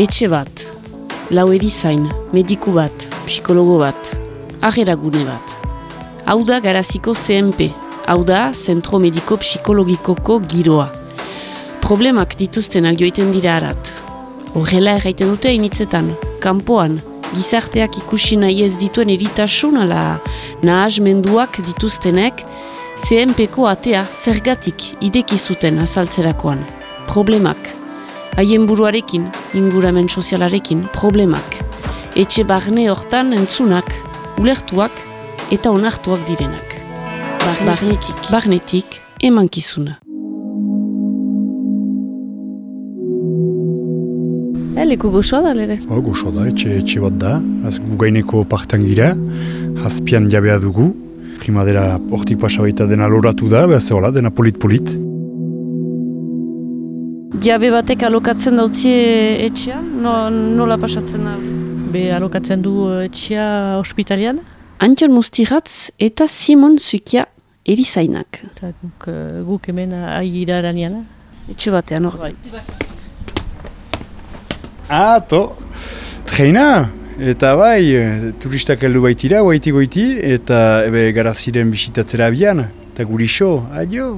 Etxe bat, lau erizain, mediku bat, psikologo bat, ageragune bat. Hau da garaziko CMP, hau da Zentro Mediko Psikologikoko giroa. Problemak dituztenak joiten dira arat. Horrela erraiten dute initzetan, kanpoan, gizarteak ikusi nahi ez dituen eritasun ala nahazmenduak dituztenek, CMPko atea zergatik ideki zuten azaltzerakoan. Problemak. Haien buruarekin, inguramen sozialarekin, problemak. Etxe barne hortan entzunak, ulertuak eta onartuak direnak. Barnetik, barnetik, emankizuna. Leku goxoa da, lere? Ba, goxoa da, etxe, etxe bat da. Az gugaineko partan gira, hazpian jabea dugu. Primadera hortik pasabaita dena loratu da, behaz hola, dena polit-polit. Jabe batek alokatzen dautzie etxea? No, nola pasatzen da? Be alokatzen du etxea ospitalian. Antion Mustiratz eta Simon Zuikia erizainak. Eta guk, uh, guk hemen agira eranian. Etxe batean hor. Bai. Ato! Treina! Eta bai, turistak heldu baitira, goiti goiti, eta ebe garaziren bisitatzera abian. Eta guri xo, adio!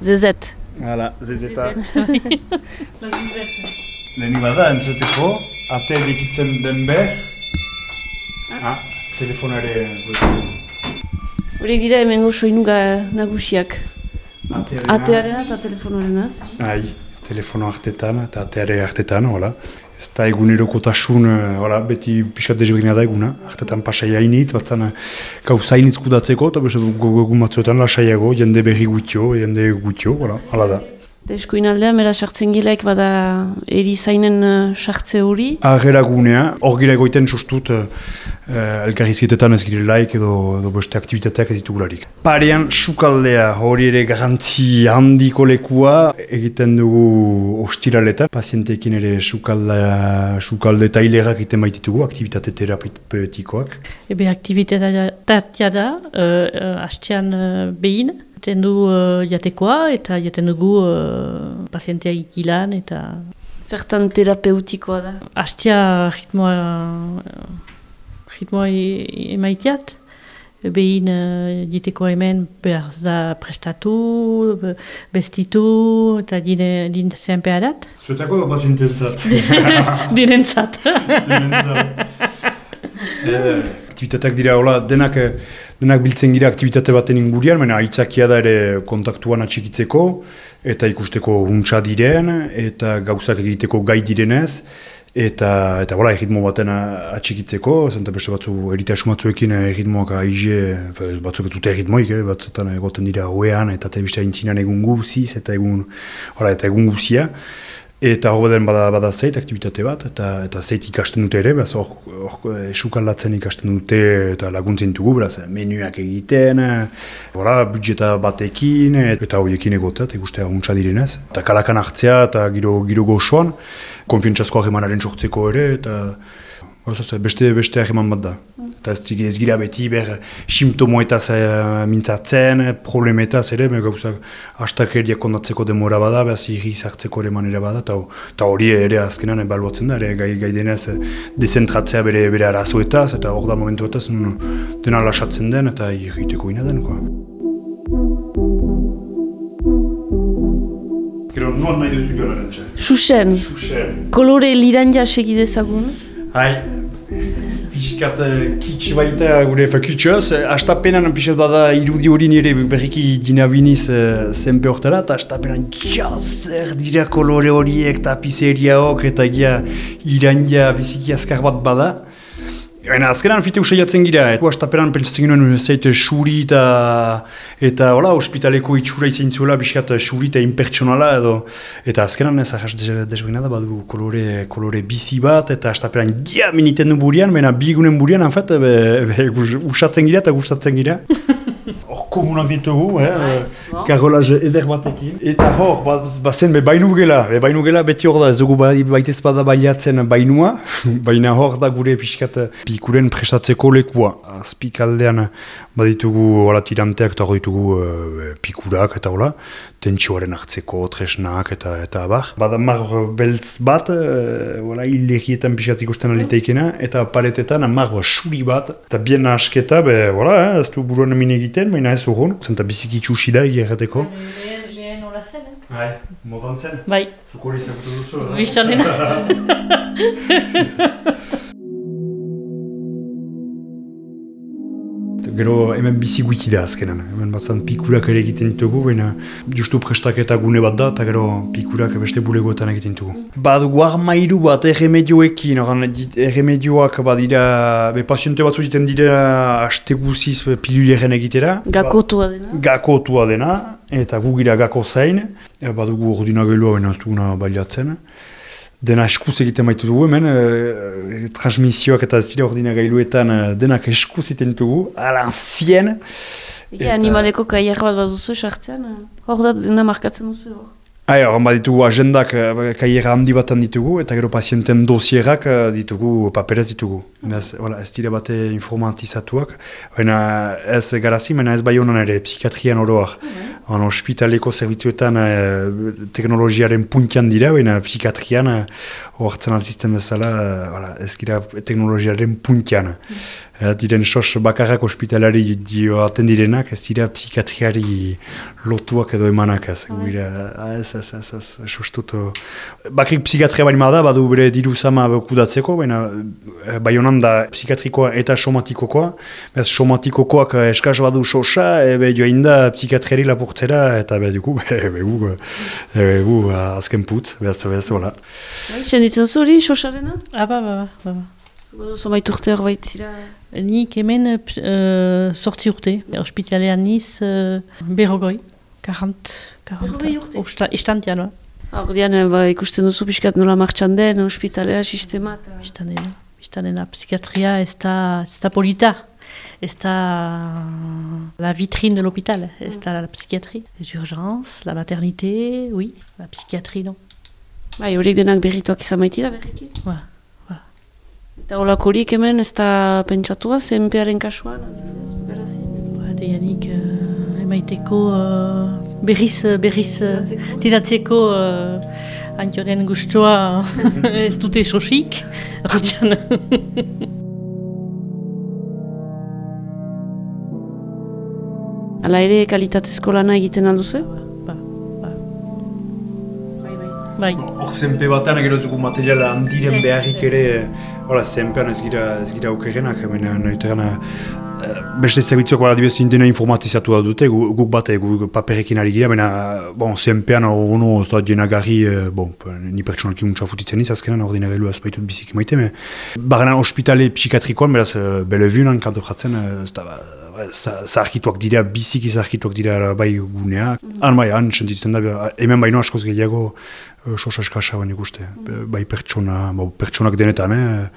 Zezet. Hala, zezeta. Leheni bada, entzuteko, ate dikitzen den behar. Ah, telefonare... Horiek dira hemengo soinuga nagusiak. Atearena. Eta telefonoarenaz. Ai, telefono hartetan eta ateare hartetan, hola. Ez da egunerokotasun, eh, hola, beti pixat dezbegina da eguna. Hartetan pasai hainit, batzan gauza hainitz kudatzeko, eta beste egun batzuetan lasaiago, jende berri gutio, jende gutio, hala da. Eskuin aldean, bera sartzen gilaik bada erizainen uh, sartze hori. Agerragunea, hor gira egoiten sustut uh, elkarrizketetan ez gire laik edo, edo beste aktivitateak ez ditugularik. Parean sukaldea hori ere garantzi handiko lekua egiten dugu ostiraletan. Pazientekin ere sukaldea, sukalde eta hilerak egiten baititugu, aktivitate terapeutikoak. Ebe aktivitatea da, uh, uh, hastean uh, behin, jaten du uh, jatekoa eta jaten dugu uh, pazientea ikilan eta... Zertan terapeutikoa da? Hastia ritmoa, ritmoa e emaiteat. Behin uh, jatekoa hemen behar da prestatu, bestitu eta dine, dine zenpearat. Zuetako da paziententzat. Dinentzat. Aktivitateak dira, hola, denak, denak biltzen gira aktivitate baten ingurian, baina aitzakia da ere kontaktuan atxikitzeko, eta ikusteko huntsa diren, eta gauzak egiteko gai direnez, eta, eta hola, erritmo baten atxikitzeko, zenta beste batzu eritasun batzuekin erritmoak aize, batzuk ez dute erritmoik, eh, batzuetan egoten dira hoean, eta telebista intzinan egun guziz, eta egun, hola, eta egun guzia. Eta hor baden bada, bada zeit aktivitate bat, eta eta zeit ikasten dute ere, behaz hor esukaldatzen ikasten dute eta laguntzen dugu, beraz menuak egiten, bora, budjeta batekin, eta horiekin egotea, eta ikustea untsa direnez. Eta kalakan hartzea eta giro, giro gozoan, konfientzazko harremanaren sortzeko ere, eta Horzoz, beste beste harreman bat da. Eta ez, ez gira beti ber simptomoetaz e, mintzatzen, problemetaz ere, me gauzak astakeriak kondatzeko demora bada, behaz irri zartzeko ere manera bada, eta hori ere azkenan ebaluatzen da, ere gai, gai denez dezentratzea bere, bere arazoetaz, eta hor da momentu bataz dena lasatzen den, eta irriteko ina den. Koa. Gero, nuan nahi duzu joan erantxe? Xuxen, Xuxen. kolore liranja segidezagun. Hai, pixkat kitsi baita gure fakutxoz. Astapenan pixat bada irudi hori nire berriki dinabiniz zenpe hortara, eta astapenan zer dira kolore horiek eta pizeriaok eta egia irandia biziki azkar bat bada. Baina azkenan fite usaiatzen gira, eta astapenan pentsatzen ginen zeit xuri eta eta hola, ospitaleko itxura izan zuela, biskat xuri eta impertsonala edo eta azkenan ez ahas desbegina da badu kolore, kolore bizi bat eta astapenan ja miniten du burian, baina bigunen burian, en fet, be, be, usatzen gira eta gustatzen gira. Komunak ditugu, eh? Bai, eh, bon. karolaz eder batekin. Eta hor, bat, bazen be bainu gela, be bainu gela beti hor da, ez dugu bai, baitez bada baiatzen bainua, baina hor da gure pixkat pikuren prestatzeko lekua. Azpikaldean baditugu hola tiranteak eta hor ditugu eh, pikurak eta hola, tentsioaren hartzeko, tresnak eta eta abar. Bada mar beltz bat, uh, hola hillegietan pixkat ikusten aliteikena, eta paletetan mar suri bat, eta bien asketa, be, hola, eh, ez du buruan egiten, baina ez urrun, zenta biziki txusi da egerreteko. Lehen, hola zen, eh? Hai, modan zen, Bai, zuko hori zautu duzu. biztan dena. Gero hemen bizi guiki da azkenan, hemen batzan pikurak ere egiten ditugu, baina justu prestaketa gune bat da, eta gero pikurak beste bulegoetan egiten ditugu. Badugu armairu bat erremedioekin, oran dit- erremedioak badira, be paziente batzu egiten dira aste guziz piluleren egitera. Gakotua dena. gakotua dena, eta gu gira gako zain, badugu ordinagelua baina ez duguna baliatzen. Dena eskuz egiten baitu dugu hemen, e, transmisioak eta ez dira ordinagailuetan e, denak eskuz egiten ditugu, ala zien. Ege animaleko kaier bat baduzu sartzean, eh? hor da dena markatzen duzu hor. Hai, horren baditugu agendak, e, kaiera handi batan ditugu, eta gero pazienten dosierak e, ditugu, paperez ditugu. Ez, voilà, ez dira bate informatizatuak, baina ez garazi, baina ez bai honan ere, psikiatrian oroak. Han ospitaleko zerbitzuetan e, teknologiaren puntian dira, baina psikiatrian e, ohartzen alzizten bezala, e, voilà, ez gira teknologiaren puntian. E, diren sos bakarrak ospitalari dioaten direnak, ez dira psikiatriari lotuak edo emanak ez. Gira, ez, ez, ez, ez, sostut. Bakrik psikiatria baina da, badu bere diru zama kudatzeko, baina e, bai honan da psikiatrikoa eta somatikokoa. Bez somatikokoak e, eskaz badu sosa, ebe joain da psikiatriari lapurtzera, eta be dugu, be, be gu, e, be gu, azken putz, bez, bez, hola. Bai, senditzen zu hori, sosarena? Ah, ba, ba, ba, ba. Zubazu zomait urte hor baitzira. Nik hemen uh, sortzi urte, ospitalean niz uh, berrogoi, 40, 40. Berrogei urte? Obsta, istantean, ba. Ordean, ba, ikusten duzu pixkat nola martxan den, ospitalea, sistema. eta- Biztanena, biztanena, psikiatria ez da, ez da polita. Ez da la vitrine de l'hôpital, ez da la psychiatrie. Les urgences, la maternité, oui, la psychiatrie, non. Bai, horiek denak berrituak izan baitira berriki. Ba. Eta holako horiek hemen ez da pentsatua, CNP-aren kasuan. Ba, deianik uh, emaiteko uh, berriz, berriz uh, Tiratzeko. uh, Antionen guztua ez dute sosik. Ordean, Hala ere, kalitatezko lana egiten alduzu? Ba, ba, Bai. Hor zenpe batean egero zugu material handiren Ez, beharrik ere, hola, zenpean ez gira, ez gira aukerenak, hemen nahi gana, beste zerbitzuak bala dibez indena informatizatu da dute, gu- guk bate, guk paperekin ari gira, baina, bon, zenpean ono, ez da jenagarri, eh, bon, ni pertsonalki untsa futitzen iz, azkenan ordinagailu ez baitut biziki maite, me, bagana ospitale psikiatrikoan, beraz, eh, belevunan kanto jatzen, ez da, ba, za- zaharkituak dira, biziki zaharkituak dira bai guneak. Han bai, han sentitzen da, hemen baino askoz gehiago eh, sosa eskasa baina ikuste. Bai pertsona, bo, pertsonak denetan, eh?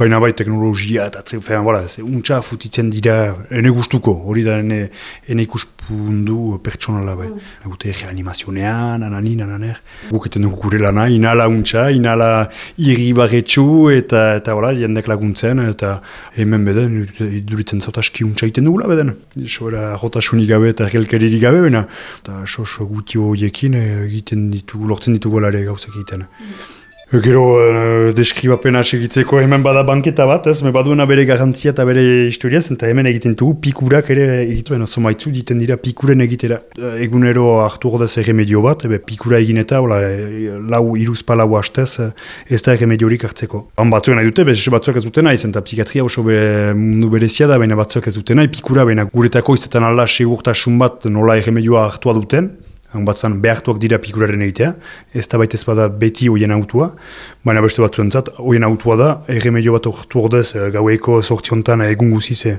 baina bai teknologia eta tre- fean, voilà, ze, untxa futitzen dira ene gustuko, hori da ene, ene ikuspundu pertsonala bai. Gute reanimazionean, ananin, ananer. Guk eten dugu gure lana, inala untxa, inala irri barretxu eta, eta voilà, jendek laguntzen, eta hemen beden, iduritzen zaut aski untxa egiten dugula beden. Soera jotasunik gabe eta ergelkeririk gabe, bena. Eta sos guti horiekin eh, egiten ditugu, lortzen ditugu ere gauzak egiten. Gero, uh, deskribapena segitzeko hemen bada banketa bat, ez, me baduena bere garantzia eta bere historiaz, eta hemen egiten dugu pikurak ere egituen, oso maitzu diten dira pikuren egitera. Eh, Egunero hartu ordez erremedio bat, ebe pikura egin eta, hola, eh, lau iruz palau hastez, eh, ez da erremediorik hartzeko. Han batzuen nahi dute, bez batzuak ez duten nahi, zenta psikiatria oso be, mundu berezia da, baina batzuak ez duten nahi, pikura, baina guretako izaten ala segurtasun bat nola erremedioa hartua duten, Han batzan behartuak dira pikuraren egitea, ez da baita ez bada beti hoien autua, baina beste batzuentzat hoien autua da, erremedio bat ortu ordez eh, gaueko sortziontan egun guziz eh,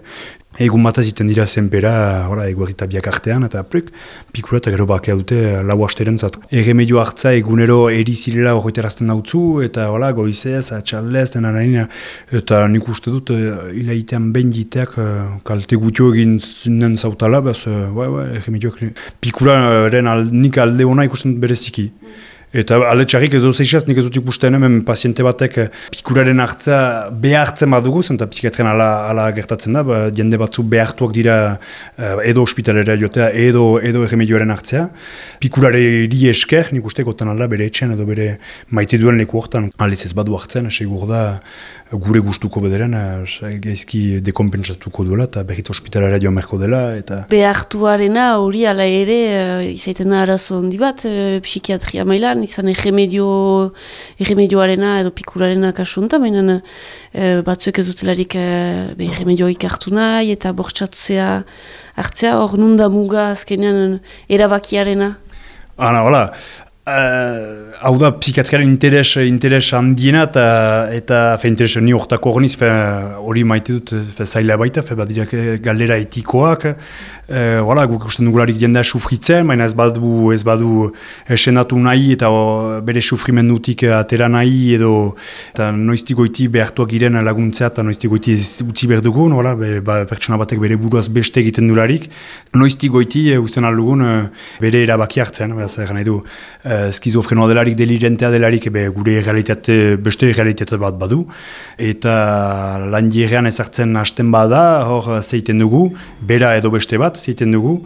Egun bat eziten dira zenpera, hola, eguerita biak artean, eta pluk, pikura eta gero bakea dute lau asteren zatu. Ege medio hartza egunero erizirela horretarazten dautzu, eta hola, goizez, atxalez, dena nahi, eta nik uste dut, hilaitean behin jiteak kalte gutio egin zinen zautala, bez, bai, bai, ege medio, pikura nik alde hona ikusten bereziki. Eta alde ez dut nik ez dut ikusten hemen paziente batek eh, pikuraren hartza behartzen bat dugu, zenta psikiatren ala, ala gertatzen da, ba, jende batzu behartuak dira uh, edo ospitalera jotea, edo, edo erremedioaren hartzea. Pikurare iri esker, nik uste gotan alda bere etxean edo bere maite duen leku hortan, aliz ez badu hartzen, segur da gure gustuko bederen, uh, gaizki dekompensatuko duela, eta berrit ospitalera joan merko dela. Eta... Behartuarena hori ala ere, uh, izaiten da arazo handi bat, uh, psikiatria mailan, izan erremedio, erremedioarena edo pikurarena kasunta, baina e, batzuek ez dutelarik e, erremedioik hartu nahi eta bortxatzea hartzea, hor nunda muga azkenean erabakiarena. Ana, hola, Uh, hau da, psikiatriaren interes, interes handiena eta, eta fe, interes ni horretako horreniz, hori maite dut fe, zaila baita, fe, badirak galdera etikoak, uh, wala, guk usten dugularik jendea sufritzen, baina ez badu, ez badu esenatu nahi eta o, bere sufrimendutik atera nahi edo eta noiztikoiti behartuak giren laguntzea eta noiztikoiti utzi behar dugun, wala, be, ba, pertsona batek bere buruaz beste egiten dularik, noiztikoiti e, usten aldugun bere erabaki hartzen, behaz, nahi du, skizofrenoa delarik, delirentea delarik, ebe, gure realitate, beste realitate bat badu. Eta lan jirean ezartzen hasten bada, hor zeiten dugu, bera edo beste bat zeiten dugu.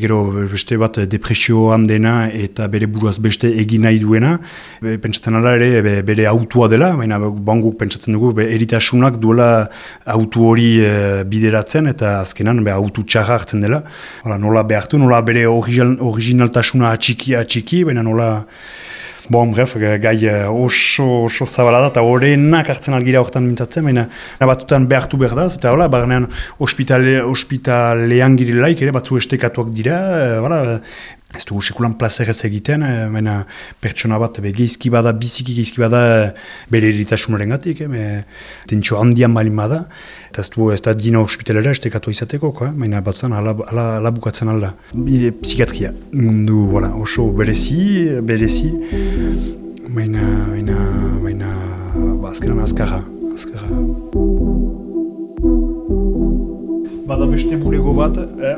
Gero beste bat depresioan dena eta bere buruaz beste egin nahi duena. Be, pentsatzen ala ere, bere autua dela, baina banguk pentsatzen dugu, be, eritasunak duela autu hori e, bideratzen eta azkenan be, autu txarra hartzen dela. Hala, nola behartu, nola bere originaltasuna atxiki, atxiki, baina nola Bon, bref, gai uh, oso, oso zabala da, eta horrenak hartzen algira horretan mintzatzen, baina batutan behartu behar da, eta hola, barnean ospitale, ospitalean girelaik, ere, batzu estekatuak dira, uh, ez dugu sekulan plazerez egiten, uh, baina pertsona bat, be, geizki bada, biziki geizki bada, bere eritasunaren gatik, eh, tentxo handian balin bada, eta ez du ez da dina hospitalera estekatu izateko, ko, baina batzen ala, ala, ala bukatzen alda. Psikiatria, mundu voilà, oso berezi, berezi, baina, baina, baina, ba, azkeran azkarra, azkarra. Bada beste bulego bat, eh?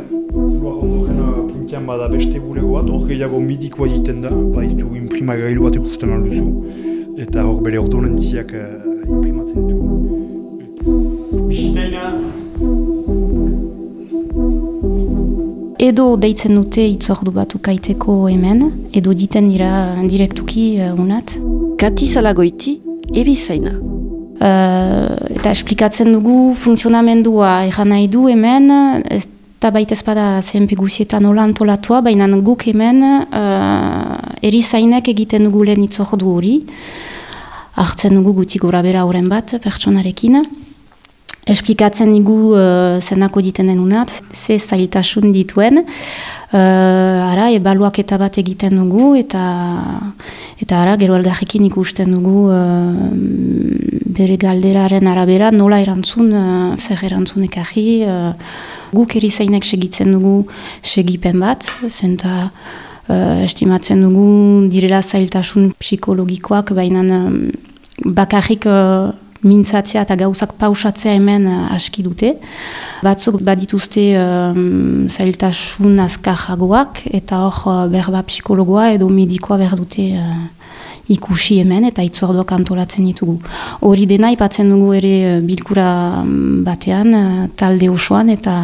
Puntian bada beste bulego bat, hor gehiago midikoa egiten da, baitu imprimagailu bat ikusten alduzu, eta hor bere ordonantziak uh, imprimatzen ditu. Edo deitzen dute itzordu batu kaiteko hemen, edo diten dira direktuki uh, unat. Kati zalagoiti, eri zaina. Uh, eta esplikatzen dugu funtzionamendua egan nahi du hemen, eta baita ezpada zenpi guzietan hola antolatua, baina guk hemen uh, eri zainek egiten dugu lehen itzordu hori. Artzen dugu gutik gora bera horren bat pertsonarekin. Esplikatzen digu uh, zenako diten denunat, ze zailtasun dituen. Uh, ara, ebaluak eta bat egiten dugu, eta eta ara, gero algarrekin ikusten dugu uh, bere galderaren arabera, nola erantzun, uh, zer erantzun ekarri. Uh, guk erizainek segitzen dugu segipen bat, zenta uh, estimatzen dugu direla zailtasun psikologikoak, baina um, bakarrik mintzatzea eta gauzak pausatzea hemen uh, aski dute. Batzuk badituzte um, zailtasun azkajagoak eta hor uh, berba psikologoa edo medikoa behar dute ikusi hemen eta itzordoak antolatzen ditugu. Hori dena ipatzen dugu ere bilkura mm, batean, talde osoan eta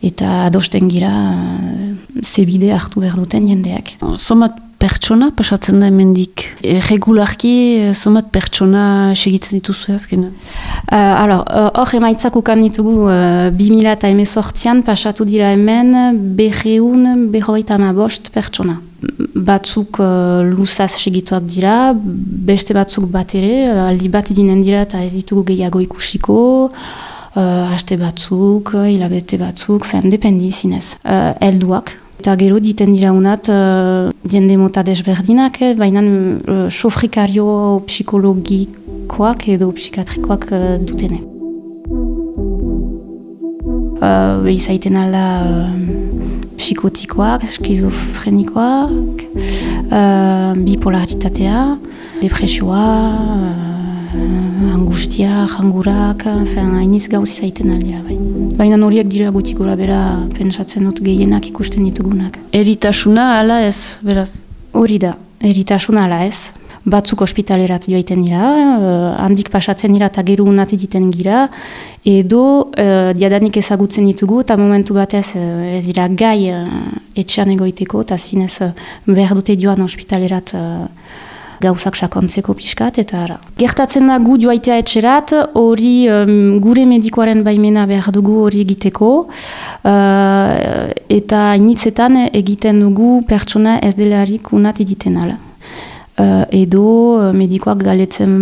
eta adosten gira zebide hartu behar duten jendeak. Zomat pertsona pasatzen da emendik? E, regularki, e, somat pertsona segitzen dituzu azken? Uh, hor uh, emaitzak ukan ditugu uh, 2000 eta emezortzian pasatu dira hemen berreun berroita ama bost pertsona. Batzuk uh, luzaz segituak dira, beste batzuk bat ere, aldi bat edinen dira eta ez ditugu gehiago ikusiko, uh, haste batzuk, hilabete batzuk, fen, dependi zinez. Uh, elduak, Eta gero diten dira unat, uh, diende mota desberdinak, eh, baina uh, sofrikario psikologikoak edo psikiatrikoak uh, dutene. uh, izaiten alda uh, psikotikoak, skizofrenikoak, uh, bipolaritatea, depresioa, uh, angustia, jangurak, hainiz gauz izaiten aldera bai. Baina horiek dira gutik gora bera pentsatzen dut gehienak ikusten ditugunak. Eritasuna ala ez, beraz? Hori da, eritasuna ala ez batzuk ospitalerat joaiten dira, uh, handik pasatzen dira eta geru unati diten gira, edo uh, diadanik ezagutzen ditugu eta momentu batez uh, ez dira gai uh, etxean egoiteko eta zinez behar dute joan ospitalerat uh, gauzak sakontzeko pixkat, eta ara. Gertatzen da gu joaitea etxerat, hori um, gure medikoaren baimena behar dugu hori egiteko, uh, eta initzetan egiten dugu pertsona ez delarik unat egiten ala. Uh, edo uh, medikoak galetzen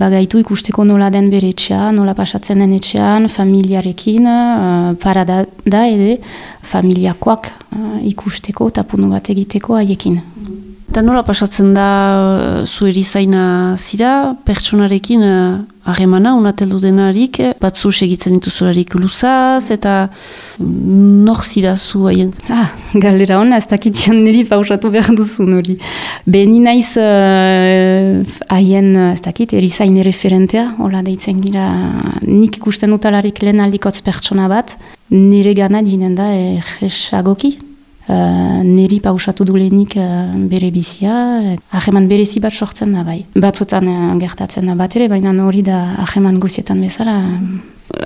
bagaitu ikusteko nola den bere etxean, nola pasatzen den etxean, familiarekin, uh, para da, ere, familiakoak uh, ikusteko eta punu bat egiteko haiekin. Eta nola pasatzen da uh, zu erizaina zira, pertsonarekin uh, harremana, unateldu denarik, batzu segitzen dituzularik luzaz, eta nor zira zu haien? Ah, galera hona, ez dakitian niri pausatu behar duzu nori. Be, ni naiz haien, uh, ez dakit, erizain referentea, hola deitzen gira, nik ikusten utalarik lehen aldikotz pertsona bat, nire gana dinen da egesagoki, uh, niri pausatu du lehenik uh, bere bizia, aheman berezi bat sortzen da bai. Batzotan uh, gertatzen da bat ere, baina hori da aheman guzietan bezala.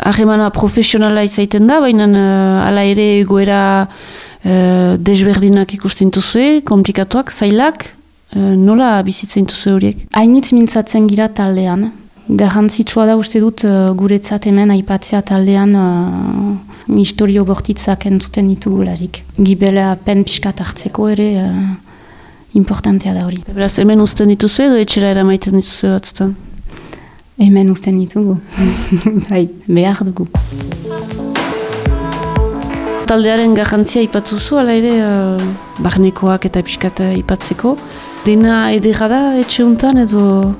Ahemana profesionala izaiten da, baina uh, ala ere egoera uh, desberdinak ikusten duzue, komplikatuak, zailak, uh, nola bizitzen duzu horiek? Hainitz mintzatzen gira taldean. Garrantzitsua da uste dut uh, guretzat hemen aipatzea taldean historio bortitzak entzuten ditugularik. Gibela pen piskat hartzeko ere uh, importantea da hori. Beraz, hemen usten dituzu edo etxera eramaiten dituzu batzutan? Hemen usten ditugu. Bai, behar dugu. Taldearen garrantzia ipatu zu, ala ere, uh, barnekoak eta piskata ipatzeko. Dena edera da etxe untan edo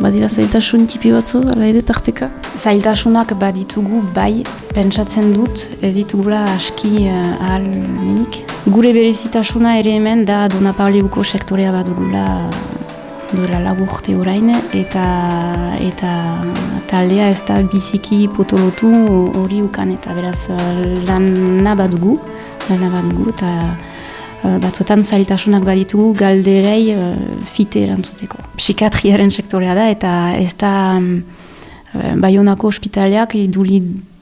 Badira zailtasun tipi batzu, ala ere tarteka? Zailtasunak baditugu bai, pentsatzen dut, ez ditugula aski uh, ahal menik. Gure berezitasuna ere hemen da Dona Pauliuko sektorea badugula duela lagurte orain, eta, eta taldea ez da biziki potolotu hori ukan, eta beraz lan nabadugu, lan nabadugu, eta batzuetan zailtasunak baditugu galderei uh, fite erantzuteko. Psikiatriaren sektorea da eta ez da um, Bayonako ospitaliak iduli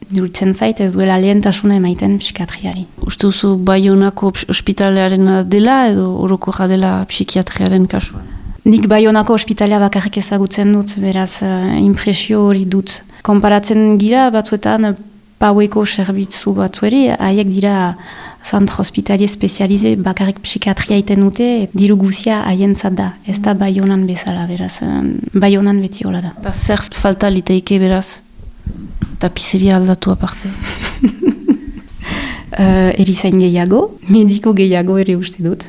duritzen zait ez duela lehentasuna emaiten psikiatriari. Uste duzu Bayonako ospitalearen dela edo oroko dela psikiatriaren kasua? Nik Bayonako ospitalia bakarrik ezagutzen dut, beraz uh, impresio hori dut. Konparatzen gira batzuetan paueko zerbitzu batzueri, haiek dira zantro hospitalie spezialize bakarrik psikiatria iten dute, diru guzia haien da, ez da baionan bezala, beraz, baionan beti hola da. Eta zer falta liteike beraz? Eta pizzeria aldatu aparte? uh, erizain gehiago, mediko gehiago ere uste dut.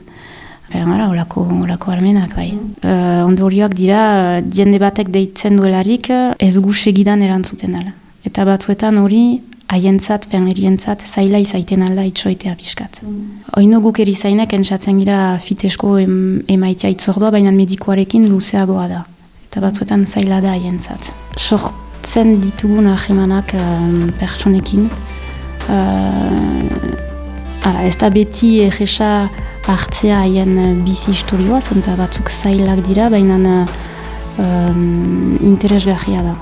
Gara, olako, olako armenak, bai. Uh, ondorioak dira, diende batek deitzen duelarik, ez gu segidan erantzuten dela. Eta batzuetan hori, haientzat, fenerientzat, zaila izaiten alda itxoitea pixkat. Mm. Oino guk erizainak entzatzen gira fitesko em, emaitea itzordua, baina medikoarekin luzeagoa da. Eta batzuetan zaila da haientzat. Sortzen ditugun ahemanak um, pertsonekin. Uh, ara, ez da beti egesa hartzea haien bizi historioa, zenta batzuk zailak dira, baina um, interesgarria da.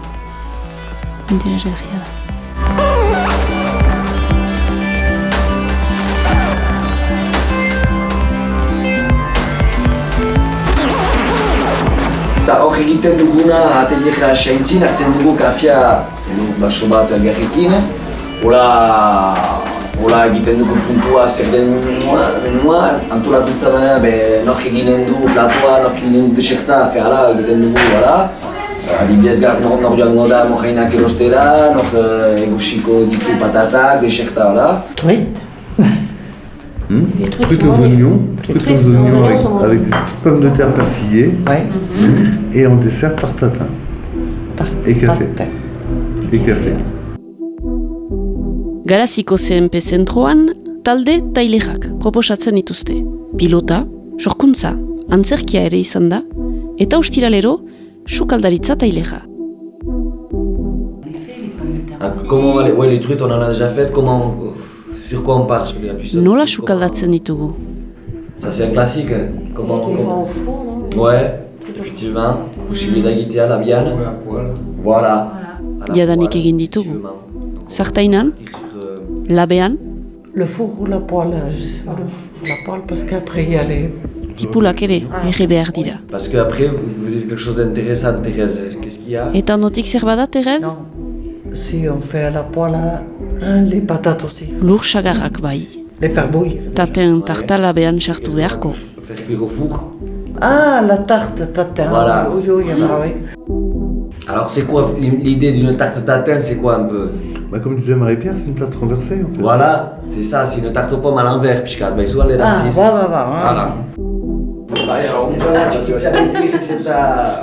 Interesgarria da. Eta hor egiten duguna ateliera saintzin, hartzen dugu kafia baso bat gerrikin. Hola, hola egiten dugu puntua zer den menua, antolatutza baina be nok eginen du platua, nok eginen du deserta, fe hala egiten dugu, hala. Adibidez gar nor, nor joango da mojainak erostera, nok egusiko ditu patatak, deserta, hala. Truit. Hmm? Truite aux oignons, aux oignons avec, avec des petites pommes de terre persillées. Ouais. Hmm? Et en dessert, tarte tatin. Et café. Et café. Garaziko CNP zentroan, talde tailerak proposatzen dituzte. Pilota, sorkuntza, antzerkia ere izan da, eta ustiralero, sukaldaritza tailera. Ah, comment. Ouais, les trucs, on en a déjà fait. Comment... Sur quoi on part Nola sukaldatzen ditugu? Ça, c'est un classique. hein. Comment... Font comment... au four, non? Ouais, effectivement. Possibilité à la viande. Voilà. Jadanik egin ditugu. Zartainan, labean, Le four ou la poêle Je sais pas, le four ou la poêle, parce qu'après il y a les. tipulak ere, erre behar dira. Parce qu'après, vous, vous dites quelque chose d'intéressant, Thérèse. Qu'est-ce qu'il y a? Eta ondotik zer bada, Terez? Non. Si on fait à la poêle, hein, les patates aussi. Lur sagarrak bai. Les faire bouillir. Taten tarta labean sartu beharko. Faire cuire au four. Ah, la tarte tatin. Voilà, Oui, oui, c'est ça. ah oui. Alors, c'est quoi l'idée d'une tarte tatin C'est quoi un peu? Bah, comme disait Marie-Pierre, c'est une tarte renversée en fait. Voilà, c'est ça, c'est une tarte aux pommes à l'envers, puisque ben, soit les Ah, va, va, va. hein. Voilà. Vai, alors, un po' ci siamo in ricetta.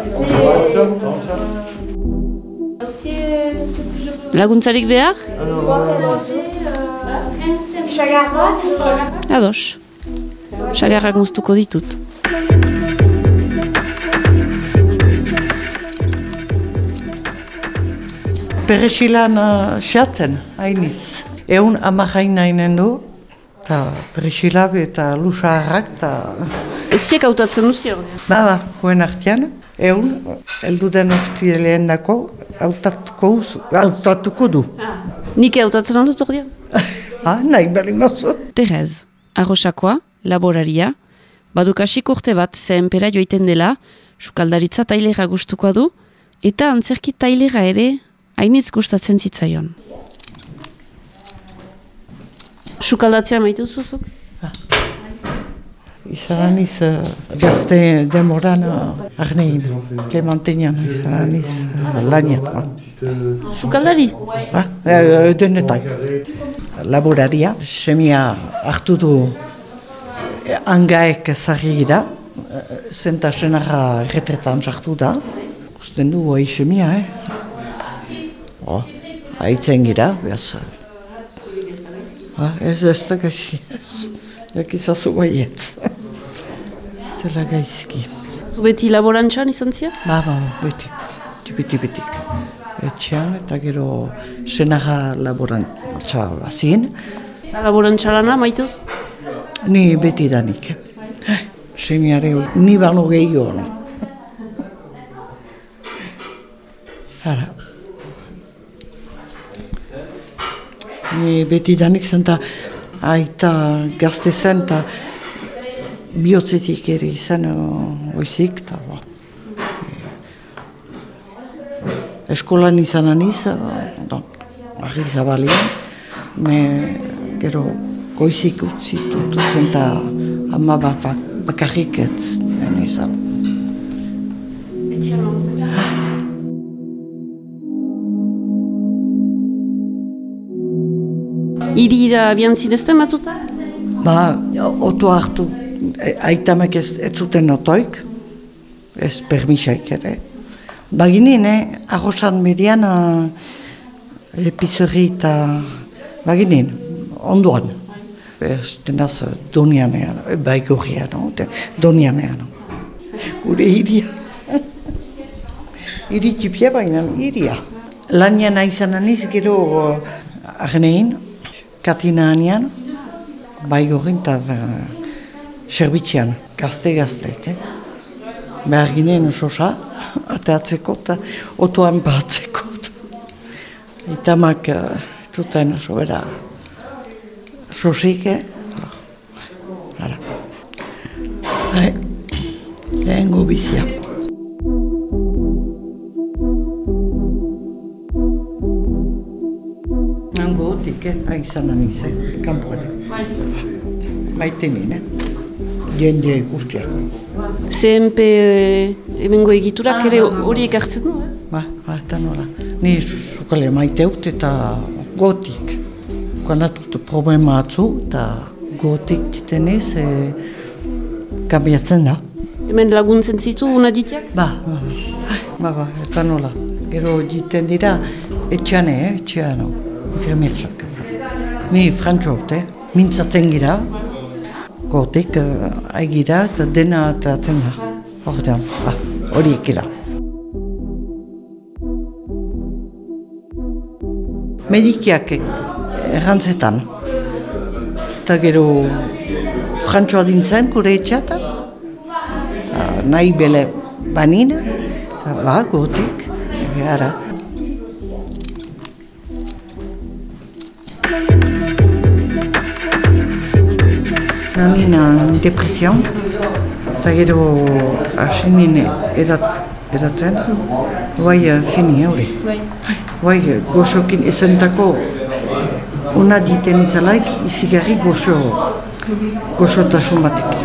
Laguntzarik behar? Ados. Sagarrak moztuko ditut. Peresilan uh, xatzen, hainiz. Egun amajain nahi du, eta peresilabe eta lusaharrak, eta... Ziek hautatzen duzio. Ba, ba, koen artean, egun, eldu den hostileen dako, hautatuko, hautatuko du. Nik hautatzen aldut ordean? Ah, nahi bali mazu. Terez, arrosakoa, laboraria, badukasik urte bat zehenpera joiten dela, sukaldaritza tailera gustukoa du, eta antzerki tailera ere hainitz gustatzen zitzaion. Sukaldatzea maitu zuzuk? Izan aniz, uh, gazte demoran uh, arnein, Clementinian, izan aniz uh, lanian. Sukaldari? E, denetan. Laboraria, semia hartu du angaek zarri gira, zenta senarra erretretan sartu da. Usten du, oi semia, eh? Oh, haitzen gira, behaz. Ba, ez ez da gaizki, ez. Ekizazu baietz. Zela gaizki. Zu beti laborantxan izan zia? Ba, ba, beti, beti, betik. Etxean eta gero senarra laborantza bazien, Laborantxarana maituz? ni beti danik. Eh, Semiare, ni bano gehiago. Hala. Ni beti danik zen eta aita gazte zen eta bihotzetik ere izan oizik. Ta, ba. Eskolan izan aniz, uh, argi zabalian, me gero goizik utzi tututzen eta ama bat bak- bakarrik ez izan. Irira abian zinezten batzuta? Ba, oto hartu, aitamek ez, ez zuten otoik, ez permisaik ere. Baginin, eh, arrosan median, uh, epizurri eta baginin, onduan. Ez denaz donianean, e, baigorrian, no? donianean. Gure iria. Iri txipia baina iria. Lanian izan aniz, gero uh, arnein, katina anian, baigorin eta uh, serbitxian, gazte-gazte, eh? Behar ginen sosa, ateatzeko eta otoan batzeko. Itamak uh, tuten sobera sosik, eh? Hala. Hai, lehengo bizia. Nango otik, eh? Aizan aniz, eh? Kampuare. Maite nien, eh? Jendea ikustiak. CNP eh, hemengo egiturak ere horiek hartzen du, ez? Ba, ba, eta nola. Ni sukale maite ut eta gotik. Kanatut problema atzu eta gotik ditenez e, kabiatzen da. Hemen laguntzen zitu unaditiak? Ba, ba, ba, ba, ba, eta nola. Gero jiten dira etxane, eh, etxean, infirmierzak. Ni frantxo, te? Mintzaten gira, gotik, uh, aigira, eta dena eta atzen da. Hortean, ah, hori ekila. Medikiak errantzetan. Eta gero frantxoa dintzen, gure etxata. Eta nahi bele banina. Eta ba, gotik, gara. Nanina depresion, eta gero asinine edat, edatzen, guai fini hori. Guai uh, goxokin esentako una diten izalaik izigarri goxo, goxotasun batek.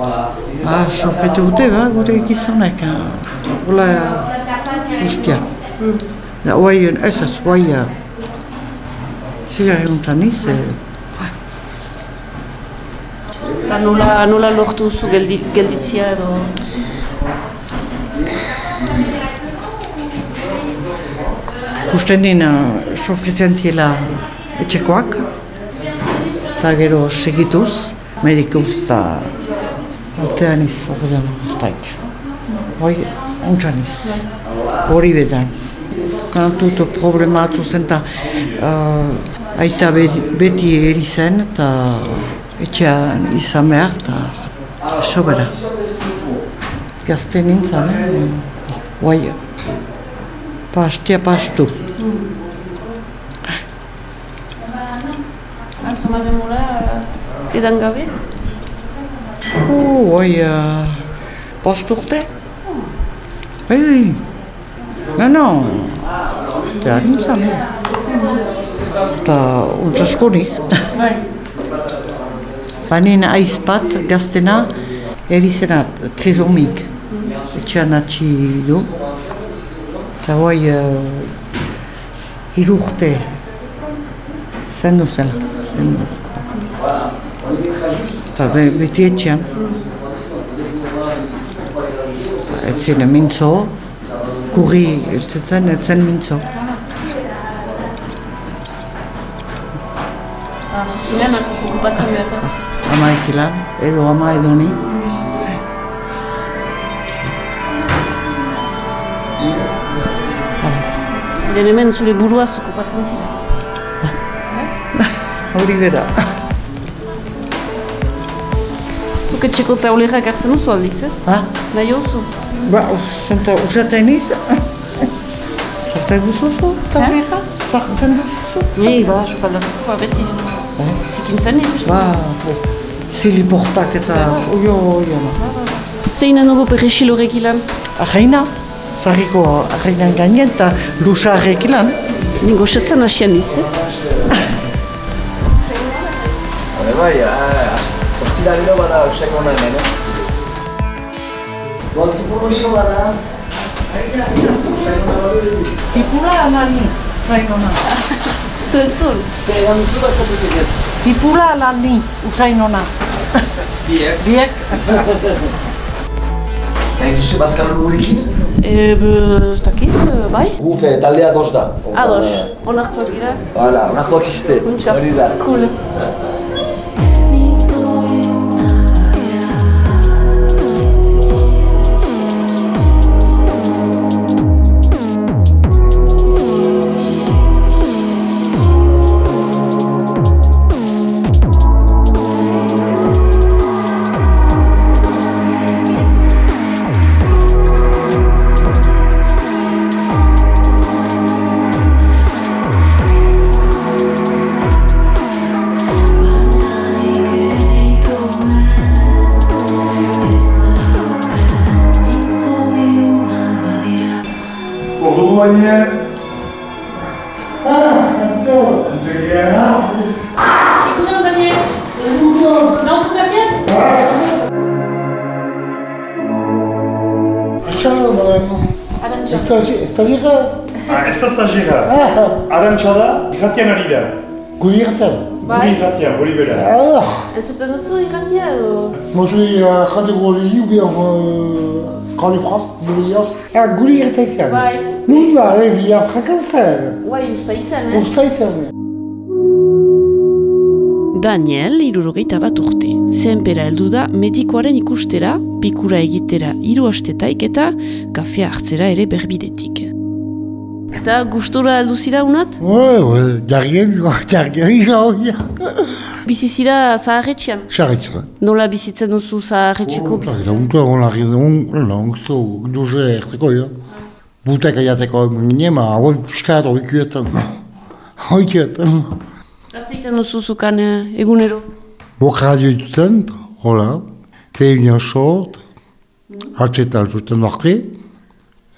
Ah, sofretu dute, ba, gure gizonek, hola guztia. Da, guai, ez ez, guai, zigarri untan iz, Eta nola, nola lortu zu geldi, gelditzia edo... Kusten dina sofritzen zila etxekoak, eta gero segituz, medikuz eta altean iz, horretan hortaik. Hoi, ontsan iz, hori bedan. Kanatut problematu zen eta uh, aita beti eri zen eta etxean izan behar eta sobera. Gazte nintzen, eh? guai, pastia pastu. Zama demora edan gabe? Oh, guai, uh, post urte? Bai, bai. No, no. Eta nintzen. Eta untzasko niz. Bai. Baina aiz bat gaztena erizena trezomik. Etxean atxi du. Eta guai uh, hiru urte zendu zela. Zendu. Eta be, beti etxean. Etzen mintzo, kurri etzen mintzo. Ah, Zuzinean okupatzen behataz. Ama ekilan, edo ama edo ni. Den hemen zure buruaz okupatzen zira. Hori bera. Zuk etxeko taulerak hartzen duzu aldiz, eh? Ha? Nahi hozu? Ba, zenta usaten iz. Zartzen duzuzu, tableka? Zartzen duzuzu? Ei, ba, sukaldatzeko beti. Zikintzen nire beste. Ba, bo. Zili portak eta oio, oio. Zein nugu perresilorek ilan? Arreina, zarriko arreinan gainen eta lusarrek lan. Ningo setzen hasian diz, eh? Bai, bai, hostila gero bada usain hona hemen, eh? Doan tipuru nio bada. Tipura alani, usainona. Zuen zuen. Egan duzu bat zatuk ez. Tipura alani, usainona. Biek. Biek, duzu bazkalor gurekin? E, be, ez dakit, bai? Gufe, taldea dos da. Ados, onartuak dira. Hala, onartuak. Untxa. Hori da. Cool. Irratian ari da. Gouvertel. Guri irratia, hori bera. Ah, Entzuten duzu irratia edo? moi je vais à Radio Groli ou bien euh, Radio France, Goulias. Ah, Gouvertel. Bai. Nous, là, les vies à Frankenstein. Guai, usta itzen, eh? C'est vrai. Daniel, irurogeita bat urte. Zenpera heldu da medikoaren ikustera, pikura egitera hiru astetaik eta kafea hartzera ere berbidetik. Eta gustura aldu zira unat? Oe, oe, jargen, jargen, jargen. Bizizira zaharretxean? Zaharretxean. Nola bizitzen duzu zaharretxeko oh, biz? Eta unta hon lagin duen, nola, unta duze erteko, ja. Butek aiateko mingine, ma hau piskat oikietan. Oikietan. Azeiten duzu zukan eh, egunero? Bok radio dutzen, hola. Tehin jasot, atxetan zuten lakri. Mm.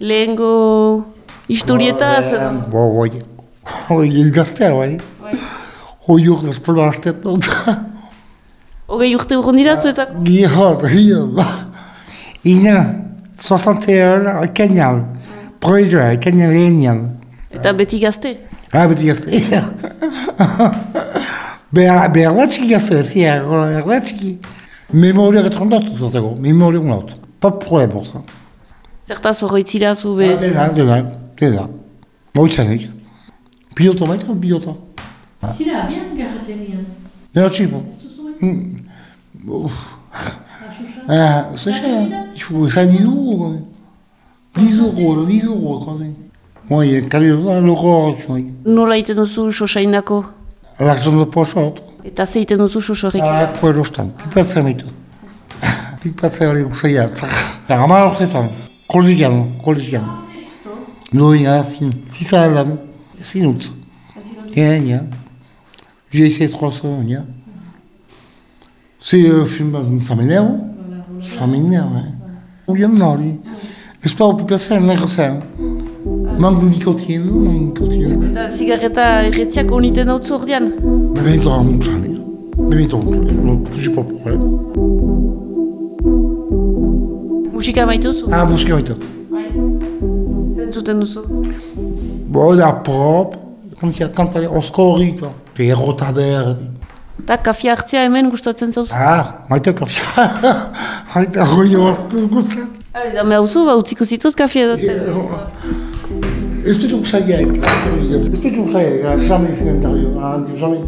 lehengo historieta? Bo, boi. Hoi, ez gaztea, bai. Hoi urte espolba hastet dut. Hogei urte urron dira zuetako? Gihot, gihot. Ina, 61, Kenyal. Proizoa, Kenyal lehenan. Eta beti gazte? Ah, beti gazte. Behar latxiki gazte, zia, behar latxiki. Memoria gatrondatu zuteko, memoria unat. Pa problem, oza. Zertaz horretzira zu bez? Dena, dena, dena. Moitzanik. Biota baita, biota. Zira, bian garraterian. Dena txipo. Ah, c'est cher. Il faut 5 euros. 10 euros, 10 euros, quand même. Moi, 4 euros, l'horreur, tu vois. Nola iten duzu sosainako? L'argent de pochot. Eta ze iten duzu sosorrekin? Ah, poe lostan. Pipatzea mitu. Pipatzea hori usaiat. Ama horretan. colegial, colegial. No ja si, si sadam, sinut. Ja, ja. GC 300, ja. C'est film, ça m'énerve. Ça m'énerve, hein. Ou bien non, lui. Espero que personne n'agresse. Manque de nicotine, manque de nicotine. Eta zigarreta erretiak oniten dut zordian? Bebeetan, mutxan. Bebeetan, j'ai pas de problème. Musika maite duzu? Ah, musika baita. Zentzuten duzu? Bo, da pop, kantia, kantare, oskorri, eta. Errota ber. Eta kafia hartzea hemen gustatzen zauzu? Ah, maite kafia. Maite hoi hortu guztan. Eta me hauzu, ba, utziko zitut kafia daten. Ez dut usaiak. Ez dut usaiak, jamais finetario. Ah, jamais.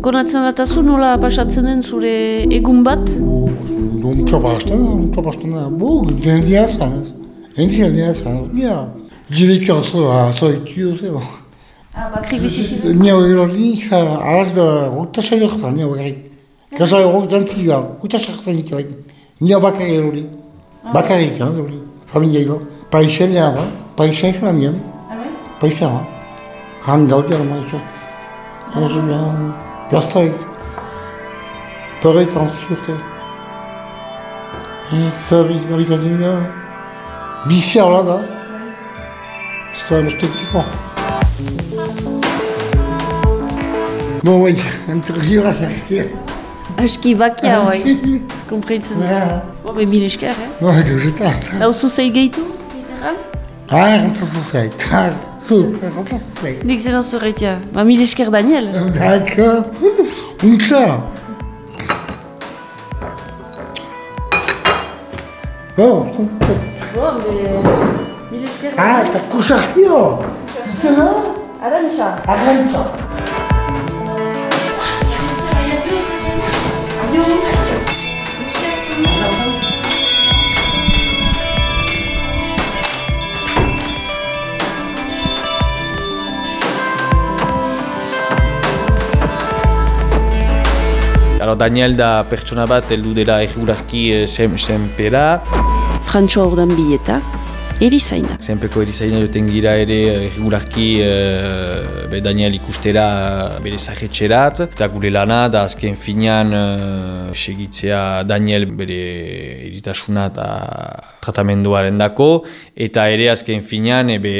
Konatzen datazu nola pasatzen den zure egun bat? Mucho bastante, mucho bastante. Bo, jendia zanez. Jendia zanez, ja. J'ai vécu en solitude, c'est bon. Ah, bakrik bizizin? Ni hau erordi, a l'âge de... Uta sai horretan, ni hau erri. Kaza hori gantziga, uta sartzen dituak. Ni hau bakarri erori. Bakarrik, ha, erori. Familia ilo. Paixen lea ba, paixen izan nien. Paixen ha. Han gaude ama iso. Bizia hola da. Ez da emestetiko. Bon, oui, interview à la Aski bakia, bai. Kompreintzen dut. Bo, be mil esker, eh? Non, que je tasse. Hauzu zei gehitu? Literal? Ah, rentza zuzait. Ah, zu, rentza zuzait. Nik zen hauzu reitia. Ba, mil esker Daniel. D'accord. Untza. Bon, Bo, be... Mil esker ah, ta kusartio. Zena? Arantxa. Arrantza. Alors Daniel da pertsona bat heldu dela erregularki eh, sem, senpera. Frantxoa ordan bileta, erizainak. Senpeko erizaina duten gira ere eh, erregularki eh, be Daniel ikustera bere zahetxerat. Eta gure lana da azken finean eh, segitzea Daniel bere eritasuna eta tratamenduaren dako, eta ere azken finean ebe,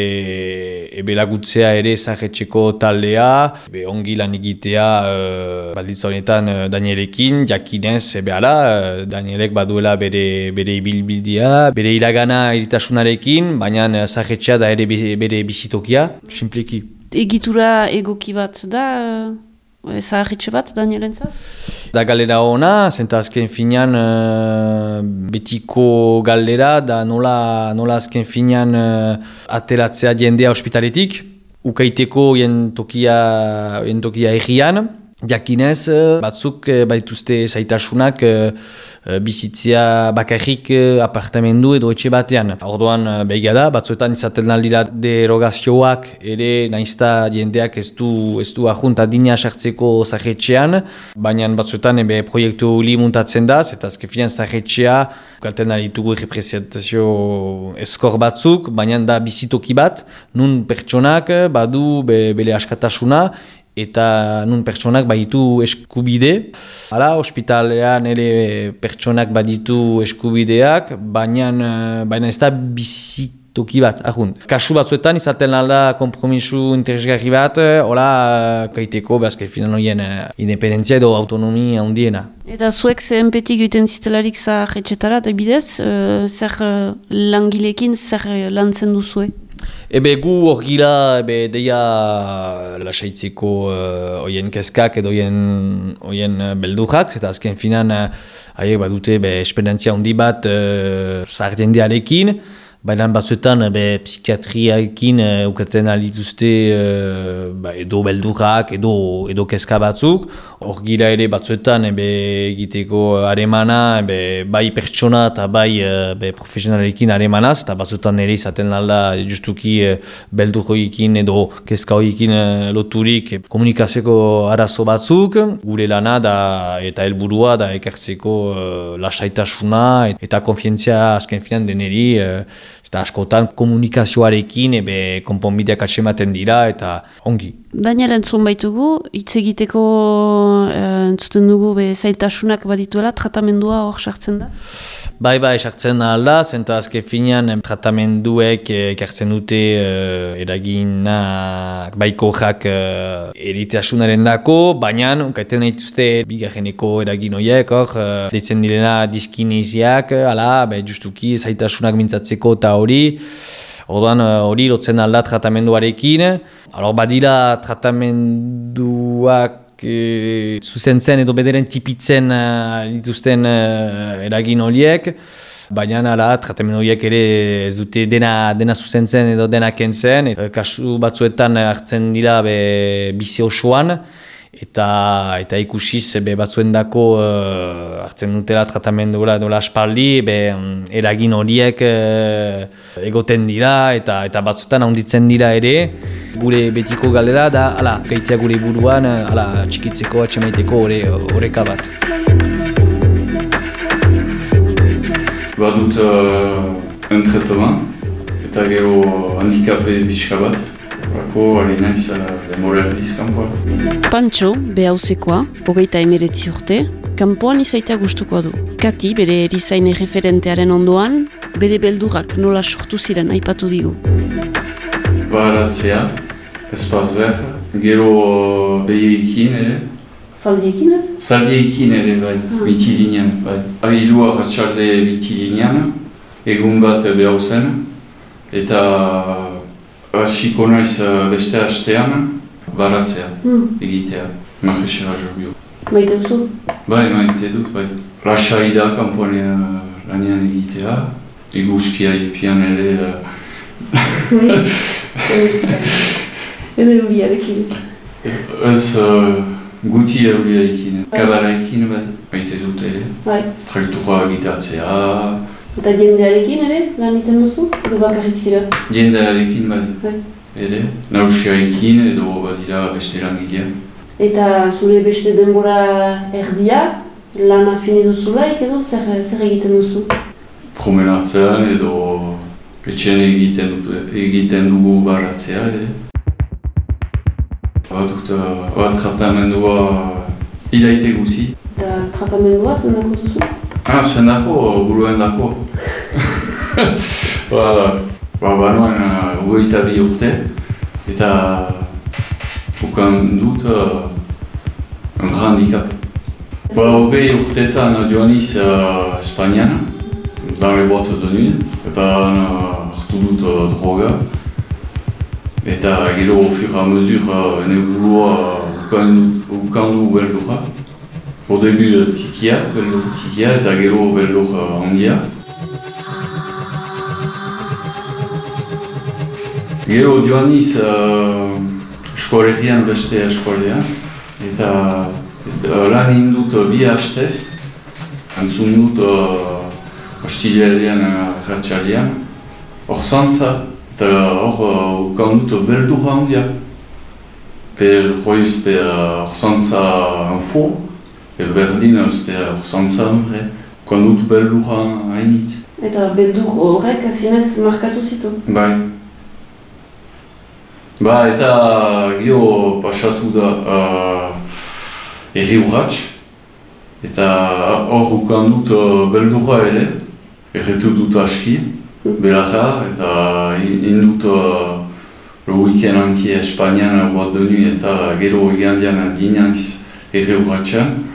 ebe lagutzea ere zahetxeko taldea, ebe ongi lan egitea uh, balditza honetan uh, Danielekin, jakinez, ebe ala, uh, Danielek baduela bere, bere ibilbildia, bere iragana iritasunarekin, baina zahetxea da ere bere bizitokia, simpliki. Egitura egoki bat da, Zaharritxe bat, Danielen za? Da galera ona, zenta azken finean uh, betiko galera, da nola, nola azken finean uh, atelatzea jendea ospitaletik, ukaiteko jen tokia, jen tokia egian, jakinez, uh, batzuk uh, baituzte zaitasunak uh, bizitzia bakarrik eh, apartamendu edo etxe batean. Orduan eh, behiga da, batzuetan izaten aldira derogazioak ere nahizta jendeak ez du, ez du ahunt adina sartzeko zahetxean, baina batzuetan ebe proiektu li muntatzen da, eta azkefian zahetxea galten ditugu representazio eskor batzuk, baina da bizitoki bat, nun pertsonak badu be, bele askatasuna, eta nun pertsonak baditu eskubide. Hala, ospitalean ere pertsonak baditu eskubideak, baina, baina ez da bizitoki bat, ahun. Kasu batzuetan izaten alda kompromisu interesgarri bat, hola, kaiteko, behazke finan horien eh, independentzia edo autonomia handiena. Eta zuek zehen petik egiten ziztelarik zahar etxetara, da bidez, zer langilekin, zer lan zen duzuek? Ebe gu hor gila, ebe deia lasaitzeko uh, oien keskak edo oien, oien uh, beldurrak, eta azken finan uh, haiek badute be, esperientzia handi bat uh, Baina batzuetan be, psikiatriaekin uh, ukaten alituzte uh, ba, edo beldurrak, edo, edo keska batzuk. Hor gira ere batzuetan be, egiteko aremana, be, bai pertsona eta bai uh, be, profesionalekin aremanaz, eta batzuetan ere izaten alda justuki uh, beldur edo keska horiekin uh, loturik komunikazioko arazo batzuk. Gure lana da eta helburua da ekartzeko uh, lasaitasuna eta konfientzia asken finan deneri eta askotan komunikazioarekin ebe konponbideak atsematen dira eta ongi. Daniel entzun baitugu, hitz egiteko e, entzuten dugu be zailtasunak badituela, tratamendua hor sartzen da? Bai, bai, sartzen da zenta azke finean tratamenduek ekartzen dute e, eraginak baiko jak e, eritasunaren dako, baina kaiten nahi duzte bigarreneko eragin horiek, hor, e, ditzen direna diskiniziak, ala, be, justuki zailtasunak mintzatzeko eta hori, Orduan eh, hori lotzen alda tratamenduarekin. Alor badira tratamenduak e, zuzentzen edo bederen tipitzen uh, dituzten eragin horiek. Baina ala, tratamendu horiek ere ez dute dena, dena zuzentzen edo dena kentzen. kasu batzuetan hartzen dira be, bizi osoan eta eta ikusiz be batzuendako uh, hartzen dutela tratamendura edo laspaldi be um, eragin horiek uh, egoten dira eta eta batzuetan handitzen dira ere. Gure betiko galera da hala gaitzea gure buruan hala txikitzeko atxemaiteko ore oreka bat. Badut uh, entretoma eta gero handikape pixka bat Bako, ari naiz, demora erdiz kanpoa. Pantxo, behauzekoa, bogeita emeretzi urte, kanpoan izaitea gustuko du. Kati, bere erizain referentearen ondoan, bere beldurak nola sortu ziren aipatu digu. Baratzea, espaz behar, gero behiekin ere. Zaldiekin ez? Zaldiekin ere, bai, ah. bitilinean, bai. Ahilua ratxalde bitilinean, egun bat behauzen, eta hasiko naiz uh, beste hastean, baratzea, mm. egitea, majesera jo Maite duzu? Bai, maite dut, bai. Lasai da kanponea lanean egitea, eguzkia ipian ere... Bai, edo euriarekin. Ez uh, guti euriarekin, bai. kabararekin, bai, maite dut ere. Bai. Traktura egitatzea, Eta jendearekin ere, lan iten duzu, edo bakarrik zira? Jendearekin bai. bai. Ere, nausiarekin edo badira beste langilea. Eta zure beste denbora erdia, lan afine duzulaik edo zer, zer egiten duzu? Promenatzean edo etxean egiten, egiten dugu baratzea ere. Baduk bat tratamendua ilaite guziz. Eta tratamendua zendako duzu? Ah, zen dako, buruen dako. ba, ba, ba noen uh, bi urte, eta ukan dut uh, un gran handicap. Ba, hogei urteetan joan iz uh, Espainian, dan le boate de nuit, eta uh, hartu dut uh, droga. Eta gero, au fur et à mesure, uh, nebulua ukan, ukan du beldurra. Au début, tikia, beldur tikia, eta gero beldur uh, handia. Gero joan iz uh, eskolegian beste eskolean, eta lan indut bi hastez, antzun dut uh, ostilelean erratxalean, hor zantza, eta hor ukan dut beldurra handia. E joi uste hor zantza info, berdin uste hor zantza envre, ukan dut beldurra hainit. Eta beldur horrek zinez markatu zitu? Bai. Ba, eta gio pasatu da uh, erri urratx, eta hor ukan dut uh, beldurra ere, erretu dut aski, belaja, eta indut uh, le weekend anti Espainian boat de nuit eta gero egandian dinantiz erri urratxean,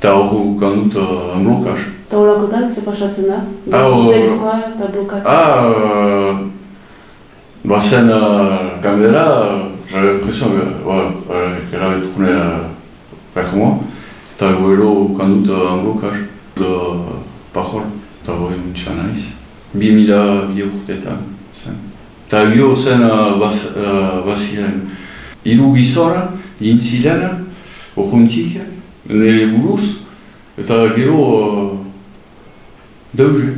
eta hor ukan dut uh, blokaz. Eta holakotan, ze pasatzen da? Ah, Beldurra eta blokatzen? Ah, uh, bazen uh, gambera, j'avais l'impression que, voilà, qu'elle avait tourné vers moi, eta gero ukan dut uh, blokaz de parol, eta hori untsa naiz. Bi mila bi urtetan zen. Eta gio zen uh, baz, uh, baziren. Hiru gizora, dintzilen, urruntik, nire buruz, eta gero uh, deuze.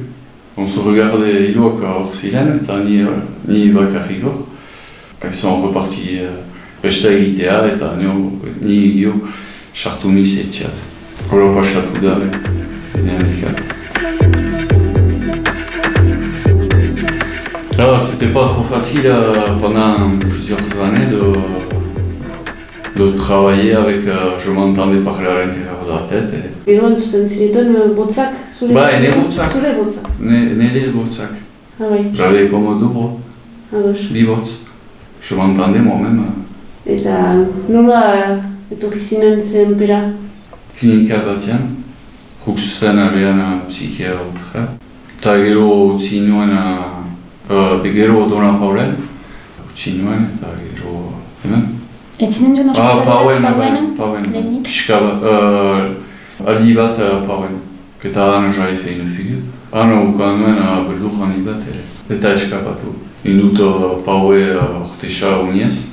On se regardait hiruak hor ziren, eta ni, uh, ni bakarrik hor. Ils sont repartis uh, beste egitea, eta nio, ni gio sartu niz etxeat. Hora pasatu da, ene handikat. Là, c'était pas trop facile euh, pendant plusieurs années de, de travailler avec. Euh, je m'entendais parler à l'intérieur de la tête. Et... Gero entzuten zinetuen uh, botzak, zure? Ba, ene botzak. Zure botzak. Ne- Nere botzak. Ah, bai. J'avais comme deux voix, Ados. bi botz. Je m'entendais moi-même. Eta nola etorri zinen zenpera? Klinika batean, guk zuzena behan psikiatra. Eta gero utzi nuen, uh, de gero Dona Paulen, utzi nuen, eta gero hemen. Ez zinen joan Ah, ospitalerat, Pauen, Pauen? Pauen, pixka bat, uh, aldi bat uh, Pauen. Eta han jai fe une figu. Han ukan nuen uh, beldur handi bat ere. Eta eskapatu. Indut uh, Paue uh, ortesa uniez.